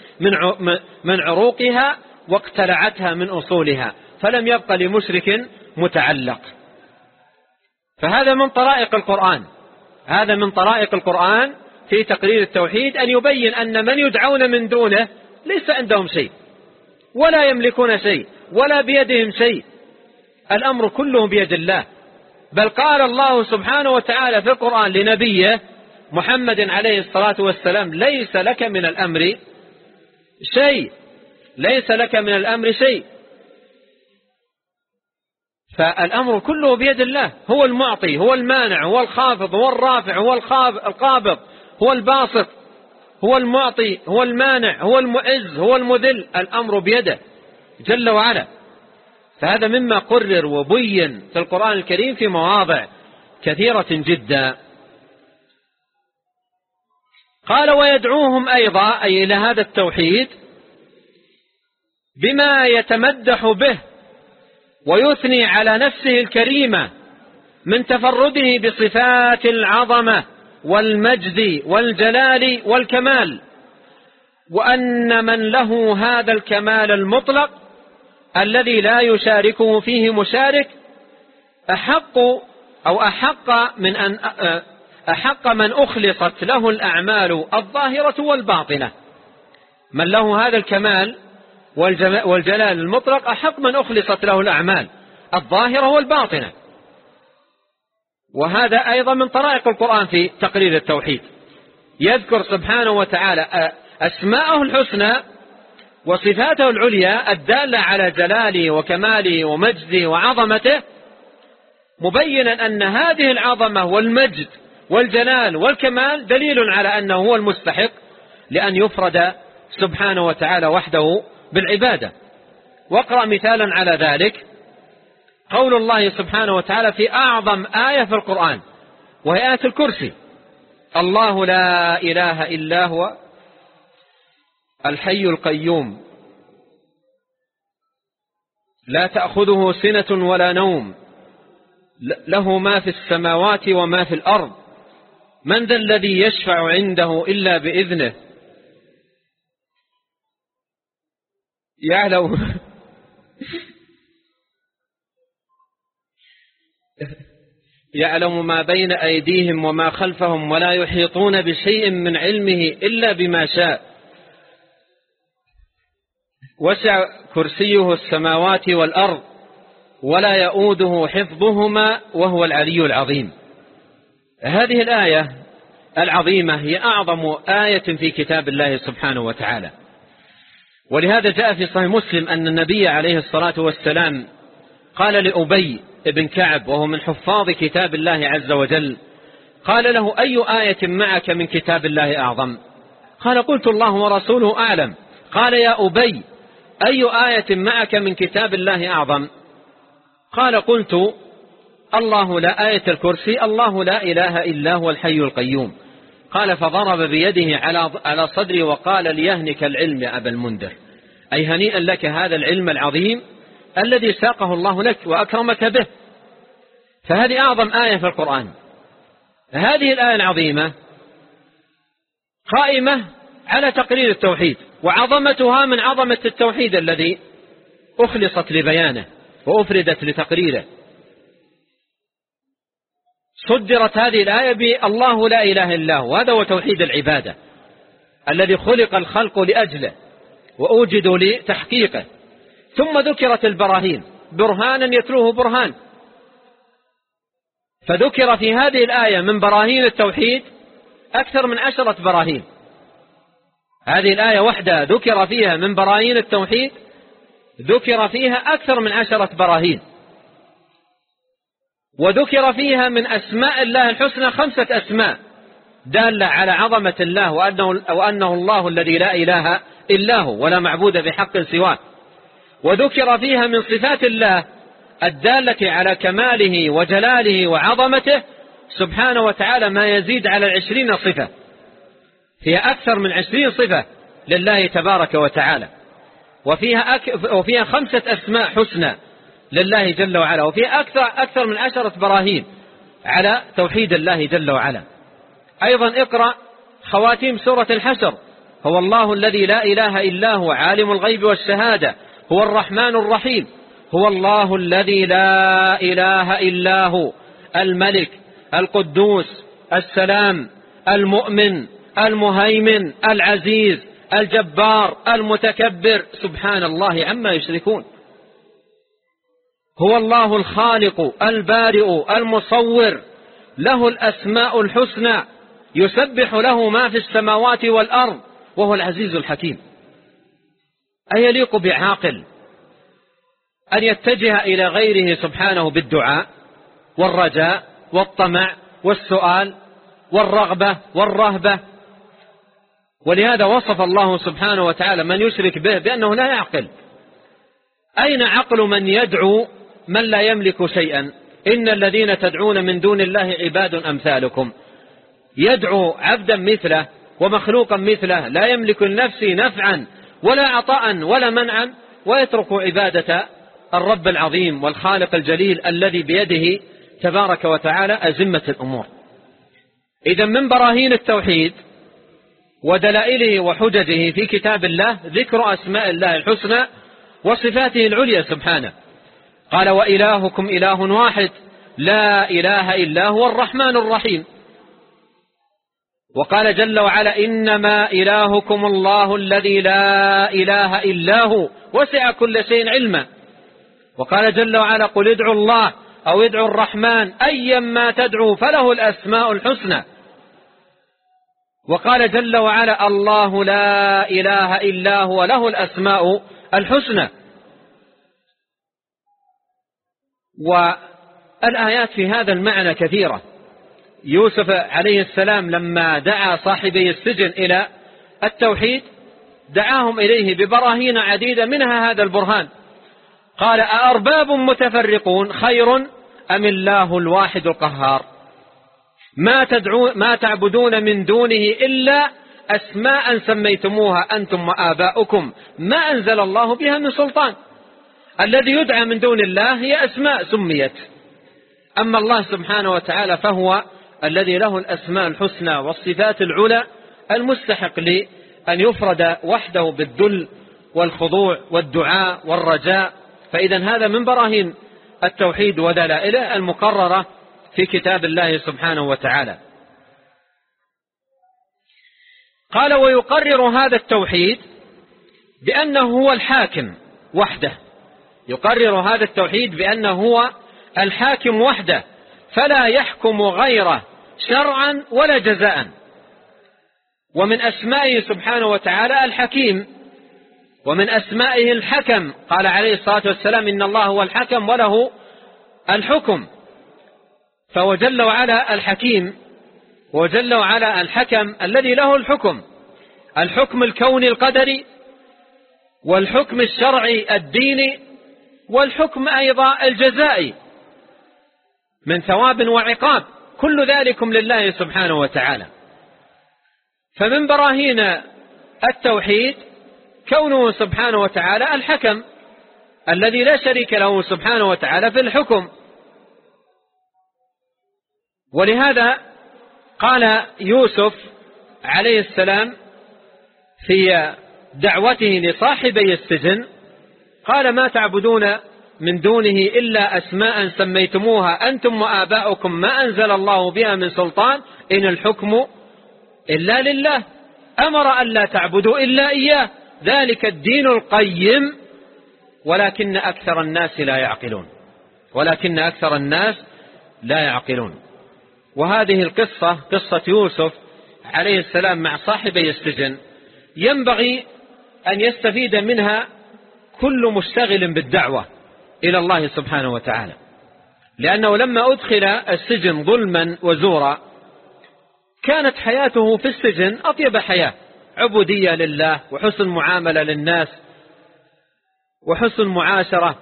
من عروقها واقتلعتها من أصولها. فلم يبق لمشرك متعلق. فهذا من طرائق القرآن. هذا من طرائق القرآن في تقرير التوحيد أن يبين أن من يدعون من دونه ليس عندهم شيء ولا يملكون شيء ولا بيدهم شيء. الأمر كله بيد الله. بل قال الله سبحانه وتعالى في القرآن لنبيه محمد عليه الصلاة والسلام ليس لك من الأمر شيء ليس لك من الأمر شيء. فالأمر كله بيد الله. هو المعطي هو المانع هو الخافض هو الرافع هو القابض هو الباسط هو المعطي هو المانع هو المعز هو المذل. الأمر بيده جل وعلا. فهذا مما قرر وبين في القرآن الكريم في مواضع كثيرة جدا. قال ويدعوهم أيضا أي إلى هذا التوحيد بما يتمدح به ويثني على نفسه الكريمة من تفرده بصفات العظمة والمجد والجلال والكمال وأن من له هذا الكمال المطلق الذي لا يشاركه فيه مشارك أحق أو أحق من أن أحق من أخلصت له الأعمال الظاهرة والباطنة. من له هذا الكمال والجلال المطلق أحق من أخلصت له الأعمال الظاهرة والباطنة. وهذا أيضا من طرائق القرآن في تقرير التوحيد. يذكر سبحانه وتعالى أسماءه الحسنى وصفاته العليا الدالة على جلاله وكماله ومجده وعظمته مبينا أن هذه العظمة والمجد والجلال والكمال دليل على أنه هو المستحق لأن يفرد سبحانه وتعالى وحده بالعبادة. واقرأ مثالا على ذلك. قول الله سبحانه وتعالى في أعظم آية في القرآن وهي آية الكرسي. الله لا إله إلا هو الحي القيوم. لا تأخذه سنة ولا نوم. له ما في السماوات وما في الأرض. من ذا الذي يشفع عنده إلا بإذنه؟ يعلم يعلم ما بين أيديهم وما خلفهم ولا يحيطون بشيء من علمه إلا بما شاء. وسع كرسيه السماوات والأرض ولا يؤوده حفظهما وهو العلي العظيم. هذه الآية العظيمة هي أعظم آية في كتاب الله سبحانه وتعالى. ولهذا جاء في صحيح مسلم أن النبي عليه الصلاة والسلام قال لأبي بن كعب وهو من حفاظ كتاب الله عز وجل قال له أي آية معك من كتاب الله أعظم؟ قال قلت الله ورسوله أعلم. قال يا أبي أي آية معك من كتاب الله أعظم؟ قال قلت الله لا آية الكرسي الله لا إله إلا هو الحي القيوم. قال فضرب بيده على على صدري وقال ليهنك العلم يا أبا المنذر. أي هنيئا لك هذا العلم العظيم الذي ساقه الله لك وأكرمك به. فهذه أعظم آية في القرآن. هذه الآية العظيمة قائمة على تقرير التوحيد وعظمتها من عظمة التوحيد الذي أخلصت لبيانه وأفردت لتقريره. صدرت هذه الآية بالله لا إله إلا هو. هذا هو توحيد العبادة الذي خلق الخلق لأجله وأوجدوا لتحقيقه. ثم ذكرت البراهين. برهانا يتلوه برهان. فذكر في هذه الآية من براهين التوحيد أكثر من عشرة براهين. هذه الآية وحدها ذكر فيها من براهين التوحيد ذكر فيها أكثر من عشرة براهين. وذكر فيها من أسماء الله الحسنى خمسة أسماء دالة على عظمة الله وأنه, وأنه الله الذي لا إله إلا هو ولا معبود بحق سواه. وذكر فيها من صفات الله الدالة على كماله وجلاله وعظمته سبحانه وتعالى ما يزيد على العشرين صفة. هي أكثر من عشرين صفة لله تبارك وتعالى. وفيها, أك... وفيها خمسة أسماء حسنى. لله جل وعلا. وفيها أكثر, أكثر من عشرة براهين على توحيد الله جل وعلا. أيضا اقرأ خواتيم سورة الحشر. هو الله الذي لا إله إلا هو عالم الغيب والشهادة هو الرحمن الرحيم. هو الله الذي لا إله إلا هو الملك القدوس السلام المؤمن المهيمن العزيز الجبار المتكبر. سبحان الله عما يشركون. هو الله الخالق البارئ المصور له الأسماء الحسنى يسبح له ما في السماوات والأرض وهو العزيز الحكيم. أيليق بعاقل أن يتجه إلى غيره سبحانه بالدعاء والرجاء والطمع والسؤال والرغبة والرهبة. ولهذا وصف الله سبحانه وتعالى من يشرك به بأنه لا يعقل. أين عقل من يدعو من لا يملك شيئا؟ إن الذين تدعون من دون الله عباد أمثالكم. يدعو عبدا مثله ومخلوقا مثله لا يملك لنفسه نفعا ولا عطاء ولا منعا ويترك عبادة الرب العظيم والخالق الجليل الذي بيده تبارك وتعالى أزمة الأمور. إذا من براهين التوحيد ودلائله وحججه في كتاب الله ذكر أسماء الله الحسنى وصفاته العليا سبحانه. قال وإلهكم إله واحد لا إله إلا هو الرحمن الرحيم. وقال جل وعلا إنما إلهكم الله الذي لا إله إلا هو وسع كل شيء علما. وقال جل وعلا قل ادعوا الله أو ادعوا الرحمن أيا ما تدعوا فله الأسماء الحسنى. وقال جل وعلا الله لا إله إلا هو له الأسماء الحسنى. والآيات في هذا المعنى كثيرة. يوسف عليه السلام لما دعا صاحبي السجن إلى التوحيد دعاهم إليه ببراهين عديدة منها هذا البرهان. قال أأرباب متفرقون خير أم الله الواحد القهار؟ ما, تدعو ما تعبدون من دونه إلا أسماء سميتموها أنتم وآباؤكم ما أنزل الله بها من سلطان. الذي يدعى من دون الله هي أسماء سميت. أما الله سبحانه وتعالى فهو الذي له الأسماء الحسنى والصفات العلى المستحق لأن يفرد وحده بالذل والخضوع والدعاء والرجاء. فإذا هذا من براهين التوحيد ودلائله المقررة في كتاب الله سبحانه وتعالى. قال ويقرر هذا التوحيد بأنه هو الحاكم وحده يقرر هذا التوحيد بأنه هو الحاكم وحده فلا يحكم غيره شرعا ولا جزاء. ومن أسمائه سبحانه وتعالى الحكيم ومن أسمائه الحكم. قال عليه الصلاة والسلام إن الله هو الحكم وله الحكم. فهو جل وعلا الحكيم وجل وعلا الحكم الذي له الحكم. الحكم الكوني القدري والحكم الشرعي الديني والحكم أيضا الجزائي من ثواب وعقاب. كل ذلكم لله سبحانه وتعالى. فمن براهين التوحيد كونه سبحانه وتعالى الحكم الذي لا شريك له سبحانه وتعالى في الحكم. ولهذا قال يوسف عليه السلام في دعوته لصاحبي السجن قال ما تعبدون من دونه إلا أسماء سميتموها أنتم وآباؤكم ما أنزل الله بها من سلطان إن الحكم إلا لله. أمر أن لا تعبدوا إلا إياه. ذلك الدين القيم. ولكن أكثر الناس لا يعقلون. ولكن أكثر الناس لا يعقلون. وهذه القصة قصة يوسف عليه السلام مع صاحبي السجن. ينبغي أن يستفيد منها كل مشتغل بالدعوة إلى الله سبحانه وتعالى. لأنه لما أدخل السجن ظلما وزورا كانت حياته في السجن أطيب حياة. عبودية لله وحسن معاملة للناس وحسن معاشرة.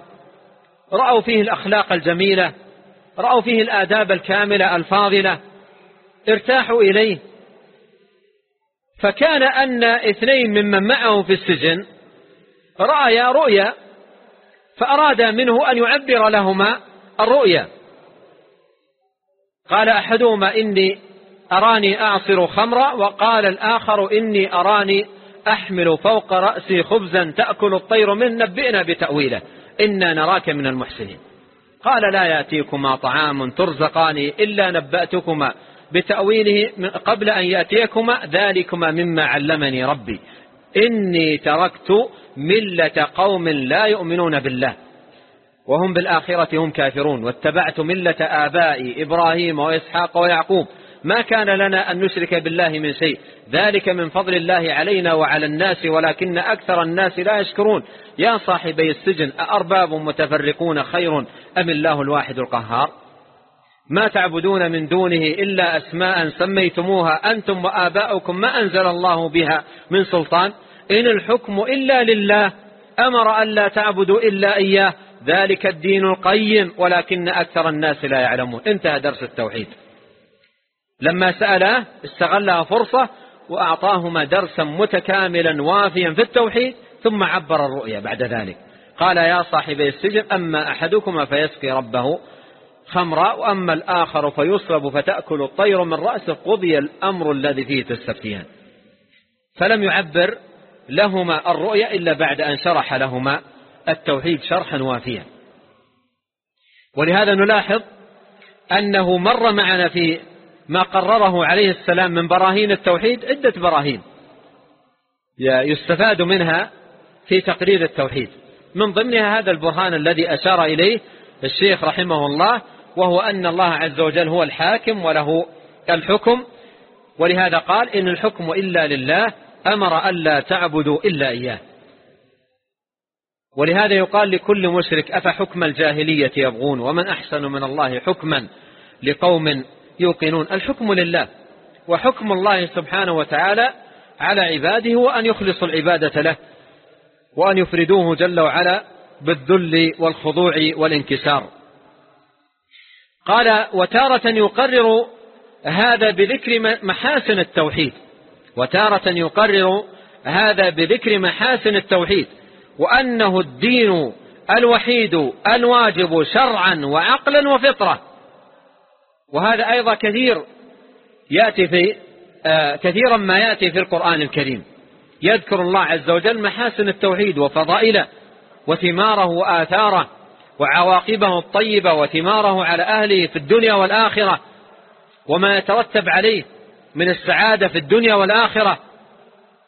رأوا فيه الأخلاق الجميلة رأوا فيه الآداب الكاملة الفاضلة ارتاحوا إليه. فكان أن اثنين ممن معه في السجن رأيا رؤيا فأراد منه أن يعبر لهما الرؤيا. قال أحدهما إني أراني أعصر خمرا وقال الآخر إني أراني أحمل فوق رأسي خبزا تأكل الطير من نبئنا بتأويله. إنا نراك من المحسنين. قال لا يأتيكما طعام ترزقان إلا نبأتكما بتأويله قبل أن يأتيكما ذلكما مما علمني ربي. إني تركت ملة قوم لا يؤمنون بالله وهم بالآخرة هم كافرون. واتبعت ملة آبائي إبراهيم وإسحاق ويعقوب. ما كان لنا أن نشرك بالله من شيء. ذلك من فضل الله علينا وعلى الناس ولكن أكثر الناس لا يشكرون. يا صاحبي السجن أأرباب متفرقون خير أم الله الواحد القهار؟ ما تعبدون من دونه إلا أسماء سميتموها. أنتم وآباؤكم ما أنزل الله بها من سلطان؟ إن الحكم إلا لله أمر أن لا تعبدوا إلا إياه ذلك الدين القيم ولكن أكثر الناس لا يعلمون. انتهى درس التوحيد. لما سأله استغلها فرصة وأعطاهما درسا متكاملا وافيا في التوحيد ثم عبر الرؤيا بعد ذلك. قال يا صاحبي السجن أما أحدكما فيسقي ربه خمرا وأما الآخر فيصلب فتأكل الطير من رأسه قضي الأمر الذي فيه تستفتيان. فلم يعبر لهما الرؤيا إلا بعد أن شرح لهما التوحيد شرحا وافيا. ولهذا نلاحظ أنه مر معنا في ما قرره عليه السلام من براهين التوحيد عدة براهين يستفاد منها في تقرير التوحيد. من ضمنها هذا البرهان الذي أشار إليه الشيخ رحمه الله وهو أن الله عز وجل هو الحاكم وله الحكم. ولهذا قال إن الحكم إلا لله أمر ألا تعبدوا إلا إياه. ولهذا يقال لكل مشرك أفحكم الجاهلية يبغون ومن أحسن من الله حكما لقوم يوقنون. الحكم لله وحكم الله سبحانه وتعالى على عباده هو أن يخلصوا العبادة له وأن يفردوه جل وعلا بالذل والخضوع والانكسار. قال وتارة يقرر هذا بذكر محاسن التوحيد وتارة يقرر هذا بذكر محاسن التوحيد وأنه الدين الوحيد الواجب شرعا وعقلا وفطرة. وهذا أيضا كثير يأتي في آه كثيرا ما يأتي في القرآن الكريم. يذكر الله عز وجل محاسن التوحيد وفضائله وثماره وآثاره وعواقبه الطيبة وثماره على أهله في الدنيا والآخرة وما يترتب عليه من السعادة في الدنيا والآخرة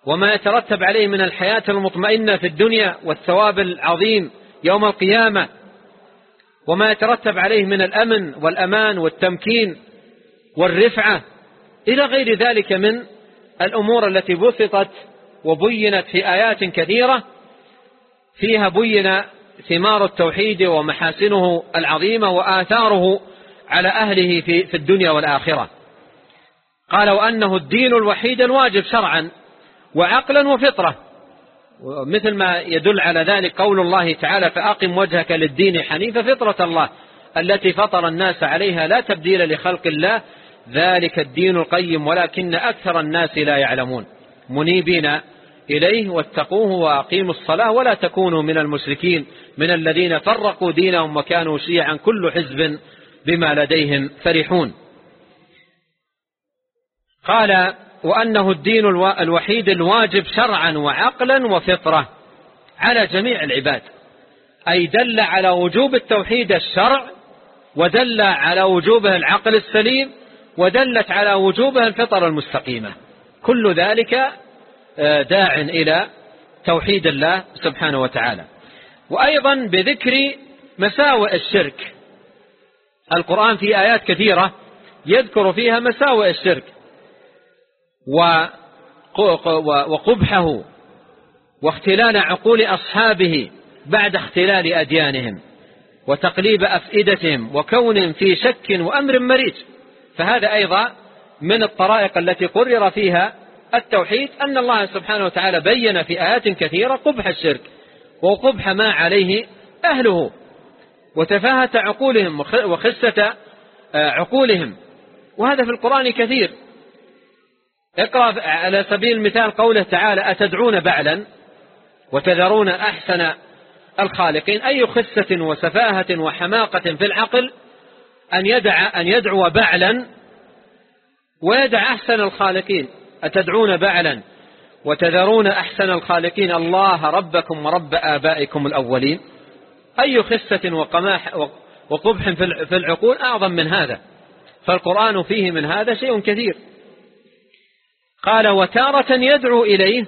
وما يترتب عليه من الحياة المطمئنة في الدنيا والثواب العظيم يوم القيامة وما يترتب عليه من الأمن والأمان والتمكين والرفعة إلى غير ذلك من الأمور التي بسطت وبينت في آيات كثيرة فيها بين ثمار التوحيد ومحاسنه العظيمة وآثاره على أهله في, الدنيا والآخرة. قالوا أنه الدين الوحيد الواجب شرعا وعقلا وفطرة. مثل ما يدل على ذلك قول الله تعالى فأقم وجهك للدين حنيفة فطرة الله التي فطر الناس عليها لا تبديل لخلق الله. ذلك الدين القيم ولكن أكثر الناس لا يعلمون. منيبين إليه واتقوه وأقيموا الصلاة ولا تكونوا من المشركين من الذين فرقوا دينهم وكانوا شيعا كل حزب بما لديهم فرحون. قال وأنه الدين الوحيد الواجب شرعا وعقلا وفطرة على جميع العباد. أي دل على وجوب التوحيد الشرع ودل على وجوبه العقل السليم ودلت على وجوبه الفطر المستقيمة. كل ذلك آه، داع إلى توحيد الله سبحانه وتعالى. وأيضا بذكر مساوئ الشرك. القرآن في آيات كثيرة يذكر فيها مساوئ الشرك. وقبحه واختلال عقول أصحابه بعد اختلال أديانهم وتقليب أفئدتهم وكونهم في شك وأمر مريج. فهذا أيضا من الطرائق التي قرر فيها التوحيد أن الله سبحانه وتعالى بين في آيات كثيرة قبح الشرك وقبح ما عليه أهله. وتفاهة عقولهم وخسة آه، عقولهم. وهذا في القرآن كثير. اقرأ على سبيل المثال قوله تعالى أتدعون بعلا وتذرون أحسن الخالقين؟ أي خسة وسفاهة وحماقة في العقل أن يدع أن يدعو بعلا ويدع أحسن الخالقين؟ أتدعون بعلا وتذرون أحسن الخالقين؟ الله ربكم ورب آبائكم الأولين. أي خسة وقماح وقبح في العقول أعظم من هذا. فالقرآن فيه من هذا شيء كثير. قال وتارة يدعو إليه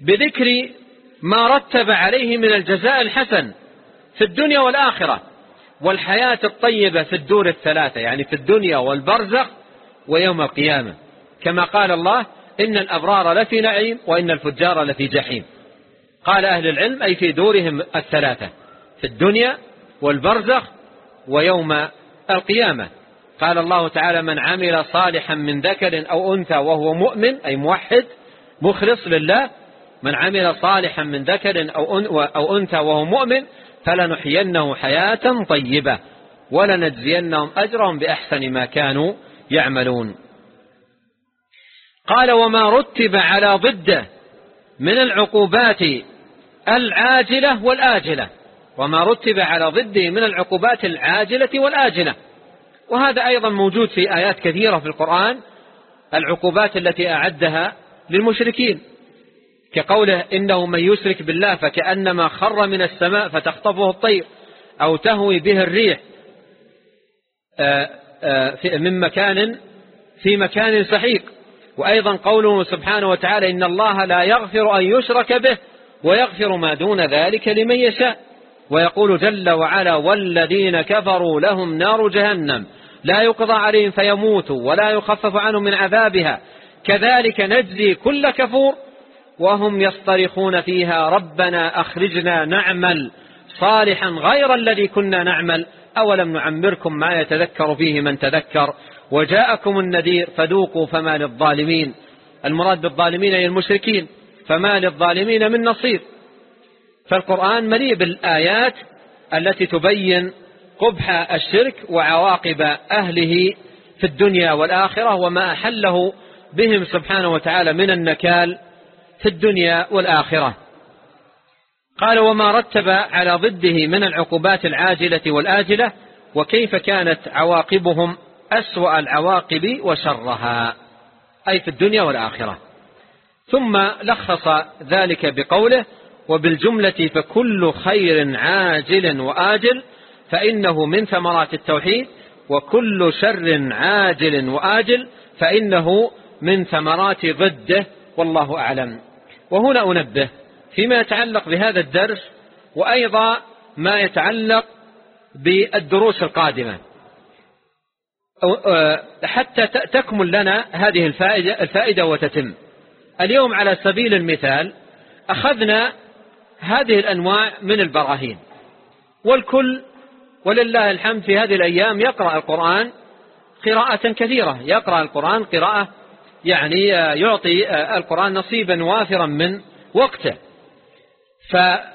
بذكر ما رتب عليه من الجزاء الحسن في الدنيا والآخرة والحياة الطيبة في الدور الثلاثة يعني في الدنيا والبرزخ ويوم القيامة. كما قال الله إن الأبرار لفي نعيم وإن الفجار لفي جحيم. قال أهل العلم أي في دورهم الثلاثة في الدنيا والبرزخ ويوم القيامة. قال الله تعالى من عمل صالحا من ذكر أو أنثى وهو مؤمن أي موحد مخلص لله من عمل صالحا من ذكر أو أنثى وهو مؤمن فلنحيينه حياة طيبة ولنجزينهم أجرهم بأحسن ما كانوا يعملون. قال وما رتب على ضده من العقوبات العاجلة والآجلة وما رتب على ضده من العقوبات العاجلة والآجلة. وهذا أيضا موجود في آيات كثيرة في القرآن العقوبات التي أعدها للمشركين. كقوله إنه من يشرك بالله فكأنما خر من السماء فتخطفه الطير أو تهوي به الريح آه، آه، من مكان في مكان سحيق. وأيضا قوله سبحانه وتعالى إن الله لا يغفر أن يشرك به ويغفر ما دون ذلك لمن يشاء. ويقول جل وعلا والذين كفروا لهم نار جهنم. لا يقضى عليهم فيموتوا ولا يخفف عنهم من عذابها. كذلك نجزي كل كفور وهم يصطرخون فيها ربنا أخرجنا نعمل صالحا غير الذي كنا نعمل. أولم نعمركم ما يتذكر فيه من تذكر؟ وجاءكم النذير فذوقوا فما للظالمين. المراد بالظالمين أي المشركين. فما للظالمين من نصير فالقرآن مليء بالآيات التي تبين قبح الشرك وعواقب أهله في الدنيا والآخرة وما أحله بهم سبحانه وتعالى من النكال في الدنيا والآخرة. قال وما رتب على ضده من العقوبات العاجلة والآجلة وكيف كانت عواقبهم أسوأ العواقب وشرها أي في الدنيا والآخرة. ثم لخص ذلك بقوله وبالجملة فكل خير عاجل وآجل فإنه من ثمرات التوحيد وكل شر عاجل وآجل فإنه من ثمرات ضده والله أعلم. وهنا أنبه فيما يتعلق بهذا الدرس وأيضا ما يتعلق بالدروس القادمة. حتى تكمل لنا هذه الفائدة, الفائدة وتتم. اليوم على سبيل المثال أخذنا هذه الأنواع من البراهين. والكل ولله الحمد في هذه الأيام يقرأ القرآن قراءة كثيرة. يقرأ القرآن قراءة يعني يعطي القرآن نصيبا وافرا من وقته.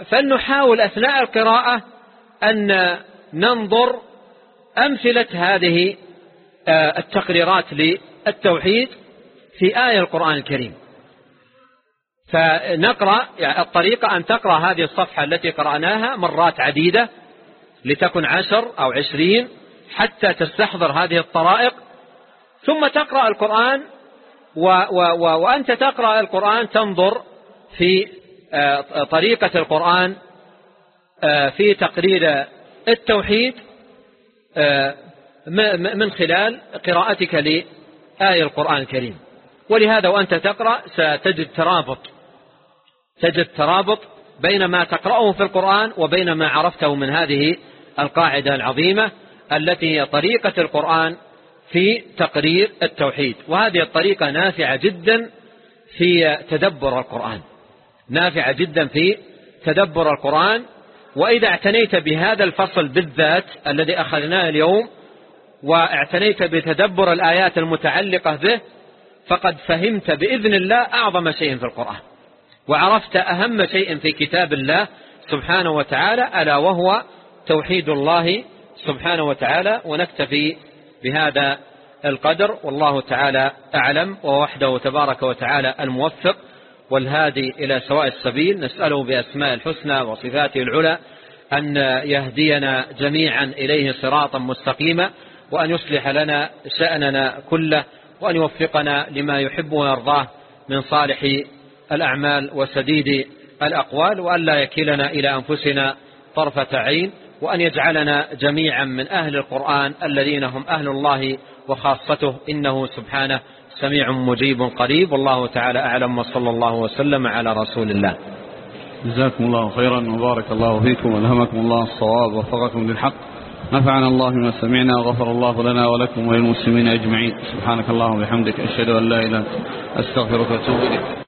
فلنحاول أثناء القراءة أن ننظر أمثلة هذه التقريرات للتوحيد في آية القرآن الكريم. فنقرأ يعني الطريقة أن تقرأ هذه الصفحة التي قرأناها مرات عديدة لتكن عشر أو عشرين حتى تستحضر هذه الطرائق. ثم تقرأ القرآن و و و وأنت تقرأ القرآن تنظر في آه، طريقة القرآن آه، في تقرير التوحيد آه، من خلال قراءتك لآية القرآن الكريم. ولهذا وأنت تقرأ ستجد ترابط. تجد ترابط بين ما تقرأه في القرآن وبين ما عرفته من هذه القاعدة العظيمة التي هي طريقة القرآن في تقرير التوحيد. وهذه الطريقة نافعة جدا في تدبر القرآن. نافعة جدا في تدبر القرآن. وإذا اعتنيت بهذا الفصل بالذات الذي أخذناه اليوم واعتنيت بتدبر الآيات المتعلقة به فقد فهمت بإذن الله أعظم شيء في القرآن. وعرفت أهم شيء في كتاب الله سبحانه وتعالى ألا وهو توحيد الله سبحانه وتعالى ونكتفي بهذا القدر. والله تعالى أعلم ووحده تبارك وتعالى الموفق والهادي إلى سواء السبيل. نسأله بأسماء الحسنى وصفاته العلى أن يهدينا جميعا إليه صراطا مستقيما وأن يصلح لنا شأننا كله وأن يوفقنا لما يحب ويرضاه من صالح الأعمال وسديد الأقوال وأن لا يكلنا إلى أنفسنا طرفة عين وأن يجعلنا جميعا من أهل القرآن الذين هم أهل الله وخاصته. إنه سبحانه سميع مجيب قريب. والله تعالى أعلم وصلى الله وسلم على رسول الله. جزاكم الله خيرا وبارك الله فيكم ألهمكم الله الصواب وفقكم للحق. نفعنا الله ما سمعنا وغفر الله لنا ولكم وللمسلمين أجمعين. سبحانك اللهم وبحمدك أشهد أن لا إله أستغفرك وأتوب إليك.